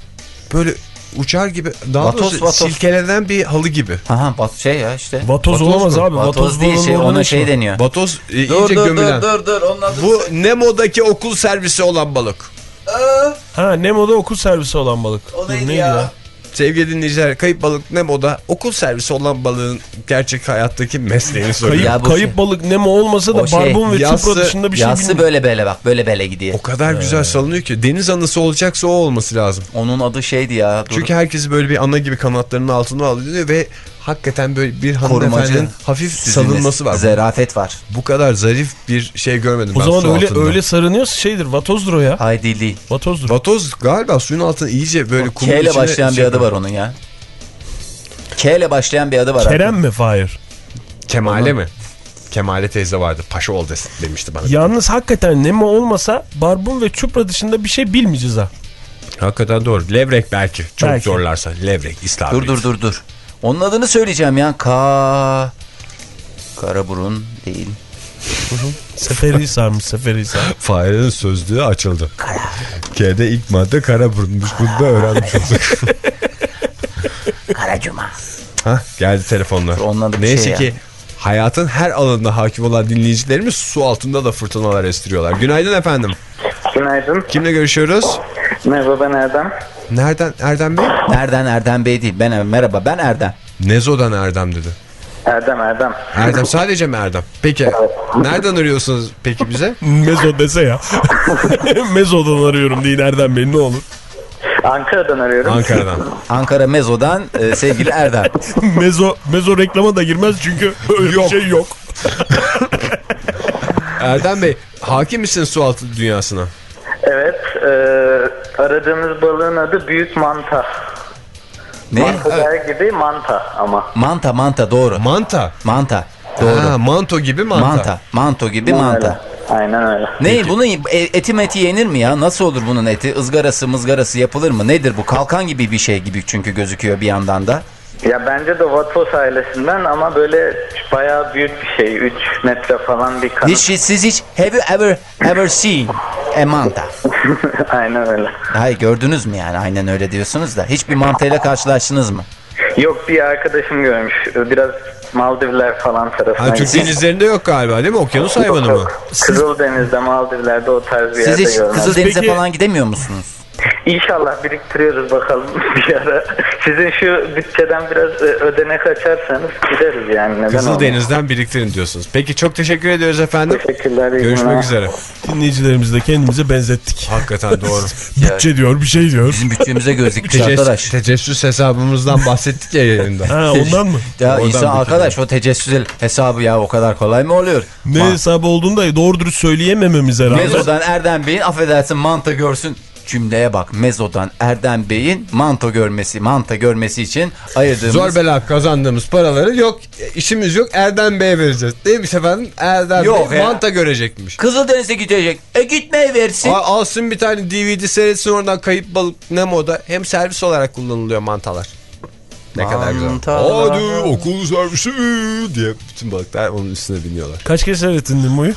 Böyle uçar gibi. Daha Vatoz, doğrusu vatoz. silkelenen bir halı gibi. Aha bat şey ya işte. Vatoz, Vatoz olamaz mu? abi. Vatoz, Vatoz, değil şey ona şey deniyor. Vatoz e, Dur iyice dur gömülen. dur dur dur. Bu Nemo'daki okul servisi olan balık. Ha Nemo'da okul servisi olan balık. O Dur, neydi ya? Sevgili dinleyiciler kayıp balık Nemo'da okul servisi olan balığın gerçek hayattaki mesleğini Kayıp, soruyor. Bu kayıp şey- balık Nemo olmasa da O şey, barbun ve yassı- çupra dışında bir şey Yassı bilmiyorum. böyle bele bak böyle bele gidiyor. O kadar güzel salınıyor ki deniz anası olacaksa o olması lazım. Onun adı şeydi ya. Dur. Çünkü herkes böyle bir ana gibi kanatlarının altına alıyor ve hakikaten böyle bir hanımefendinin hafif Süzülmesi, salınması var. Zerafet var. Bu kadar zarif bir şey görmedim O ben zaman öyle altında. öyle sarınıyorsa şeydir. Vatozdur o ya. Hay değil değil. Vatozdur. Vatoz galiba suyun altına iyice böyle kumun K ile başlayan bir şey adı var onun ya. K ile başlayan bir adı var. Kerem mi Fahir? Kemale mi? Kemale teyze vardı. Paşa ol desin demişti bana. Yalnız hakikaten Nemo olmasa barbun ve çupra dışında bir şey bilmeyeceğiz ha. Hakikaten doğru. Levrek belki. Çok Belki. zorlarsa. Levrek, İslam. Dur dur dur dur. Onun adını söyleyeceğim ya. Ka... Karaburun değil. Seferihisar'mış Seferihisar. Farenin sözlüğü açıldı. K'de ilk madde kara burunmuş. Bunu da öğrenmiş olduk. Karacuma. Hah geldi telefonlar. Neyse şey ya. ki hayatın her alanında hakim olan dinleyicilerimiz su altında da fırtınalar estiriyorlar. Günaydın efendim. Günaydın. Kimle görüşüyoruz? Merhaba ben Erdem. Nereden Erdem Bey? Nereden Erdem Bey değil. Ben merhaba ben Erdem. Nezo'dan Erdem dedi. Erdem Erdem. Erdem sadece mi Erdem? Peki nereden arıyorsunuz peki bize? Mezo dese ya. Mezo'dan arıyorum değil Erdem Bey ne olur. Ankara'dan arıyorum. Ankara'dan. Ankara Mezo'dan e, sevgili Erdem. Mezo, Mezo reklama da girmez çünkü öyle bir şey yok. Erdem Bey hakim misin sualtı dünyasına? Evet. e, aradığımız balığın adı Büyük Manta. Ne? Mantalar gibi manta ama. Manta manta doğru. Manta. Manta. Doğru. Ha, manto gibi manta. Manta. Manto gibi Aynen manta. öyle. Aynen öyle. Ne bunun e- eti meti yenir mi ya? Nasıl olur bunun eti? Izgarası mızgarası yapılır mı? Nedir bu? Kalkan gibi bir şey gibi çünkü gözüküyor bir yandan da. Ya bence de Vatos ailesinden ama böyle bayağı büyük bir şey. 3 metre falan bir kanat. Hiç, siz hiç have you ever ever seen a manta? Aynen öyle. Hayır gördünüz mü yani aynen öyle diyorsunuz da. Hiçbir mantayla karşılaştınız mı? Yok bir arkadaşım görmüş. Biraz Maldivler falan tarafından. Ha, Türk denizlerinde yok galiba değil mi? Okyanus hayvanı mı? Kızıldeniz'de, Maldivler'de o tarz bir Siz yerde hiç görmem. Kızıldeniz'e Peki- falan gidemiyor musunuz? İnşallah biriktiriyoruz bakalım bir ara. Sizin şu bütçeden biraz e, ödenek açarsanız gideriz yani. Neden? Kızıldeniz'den biriktirin diyorsunuz. Peki çok teşekkür ediyoruz efendim. Teşekkürler. Görüşmek günler. üzere. Dinleyicilerimizi de kendimize benzettik. Hakikaten doğru. Bütçe diyor bir şey diyor. Bizim bütçemize göz dikmiş arkadaş. Tecessüs, hesabımızdan bahsettik ya yayında. Ha ondan mı? Ya Oradan arkadaş o tecessüs hesabı ya o kadar kolay mı oluyor? Ne Ma- hesabı olduğunu da doğru dürüst söyleyemememize rağmen. Mezo'dan Erdem Bey'in affedersin manta görsün cümleye bak. Mezo'dan Erdem Bey'in manto görmesi, manta görmesi için ayırdığımız Zor bela kazandığımız paraları yok işimiz yok Erdem Bey'e vereceğiz. Değil mi efendim? Erdem Yok Bey ya. manta görecekmiş. Kızıldeniz'e gidecek. E gitmeyi versin. A- alsın bir tane DVD seyretsin oradan kayıp balık Nemo'da hem servis olarak kullanılıyor mantalar. Ne kadar güzel. Hadi okul servisi diye bütün balıklar onun üstüne biniyorlar. Kaç kez seyrettin Nemo'yu?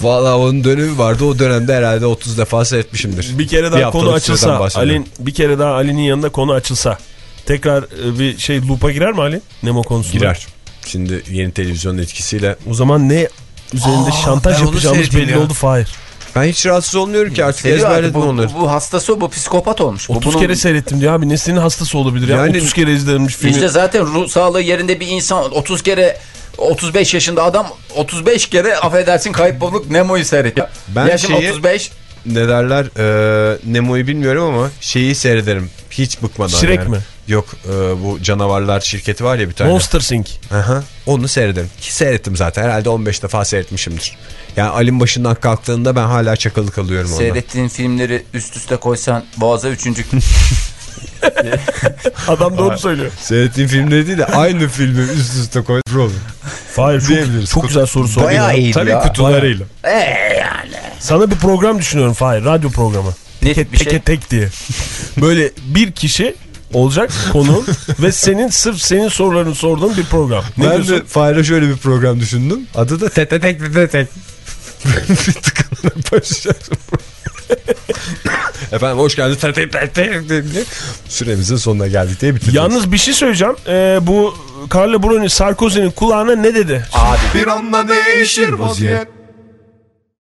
Valla onun dönemi vardı o dönemde herhalde 30 defa seyretmişimdir. Bir kere daha haftalık konu açılsa. Alin bir kere daha Ali'nin yanında konu açılsa. Tekrar e, bir şey loop'a girer mi Ali? Nemo konusunda. Girer. Şimdi yeni televizyon etkisiyle. O zaman ne üzerinde Aa, şantaj yapacağımız belli ya. oldu Fahir. Ben hiç rahatsız olmuyorum ki artık ezberledim bu, onları. bu, bu hastası o, bu psikopat olmuş. Bu 30 bunun- kere seyrettim diyor abi. Neslinin hastası olabilir ya. Yani- 30 kere izlenmiş filmi. İşte zaten ruh sağlığı yerinde bir insan 30 kere 35 yaşında adam 35 kere affedersin kayıp Nemo'yu seyrediyor. Ben Yaşım şeyi- 35. Ne derler e, Nemo'yu bilmiyorum ama şeyi seyrederim. Hiç bıkmadan Shrek yani. mi? Yok e, bu canavarlar şirketi var ya bir tane. Monster Inc. Aha, onu seyrederim. Ki seyrettim zaten. Herhalde 15 defa seyretmişimdir. Yani Alim başından kalktığında ben hala çakalı kalıyorum onda. Seyrettiğin filmleri üst üste koysan boğaza üçüncü Adam doğru söylüyor. Seyrettiğim filmleri değil de aynı filmi üst üste koy. Problem. Fahir çok, çok güzel soru sordu. Bayağı ya. iyi Tabii ya. kutularıyla. Eee yani. Sana bir program düşünüyorum Fahir. Radyo programı. Ne Tek bir şey? teke tek diye. Böyle bir kişi olacak konu ve senin sırf senin sorularını sorduğun bir program. Ne ben diyorsun? de Fahir'e şöyle bir program düşündüm. Adı da Tete Tek Tete Tek. bir tıkanarak başlayacaksın. Efendim hoş geldiniz. Süremizin sonuna geldik diye bitireceğiz. Yalnız bir şey söyleyeceğim. Ee, bu Carlo Bruni Sarkozy'nin kulağına ne dedi? Bir anda değişir vaziyet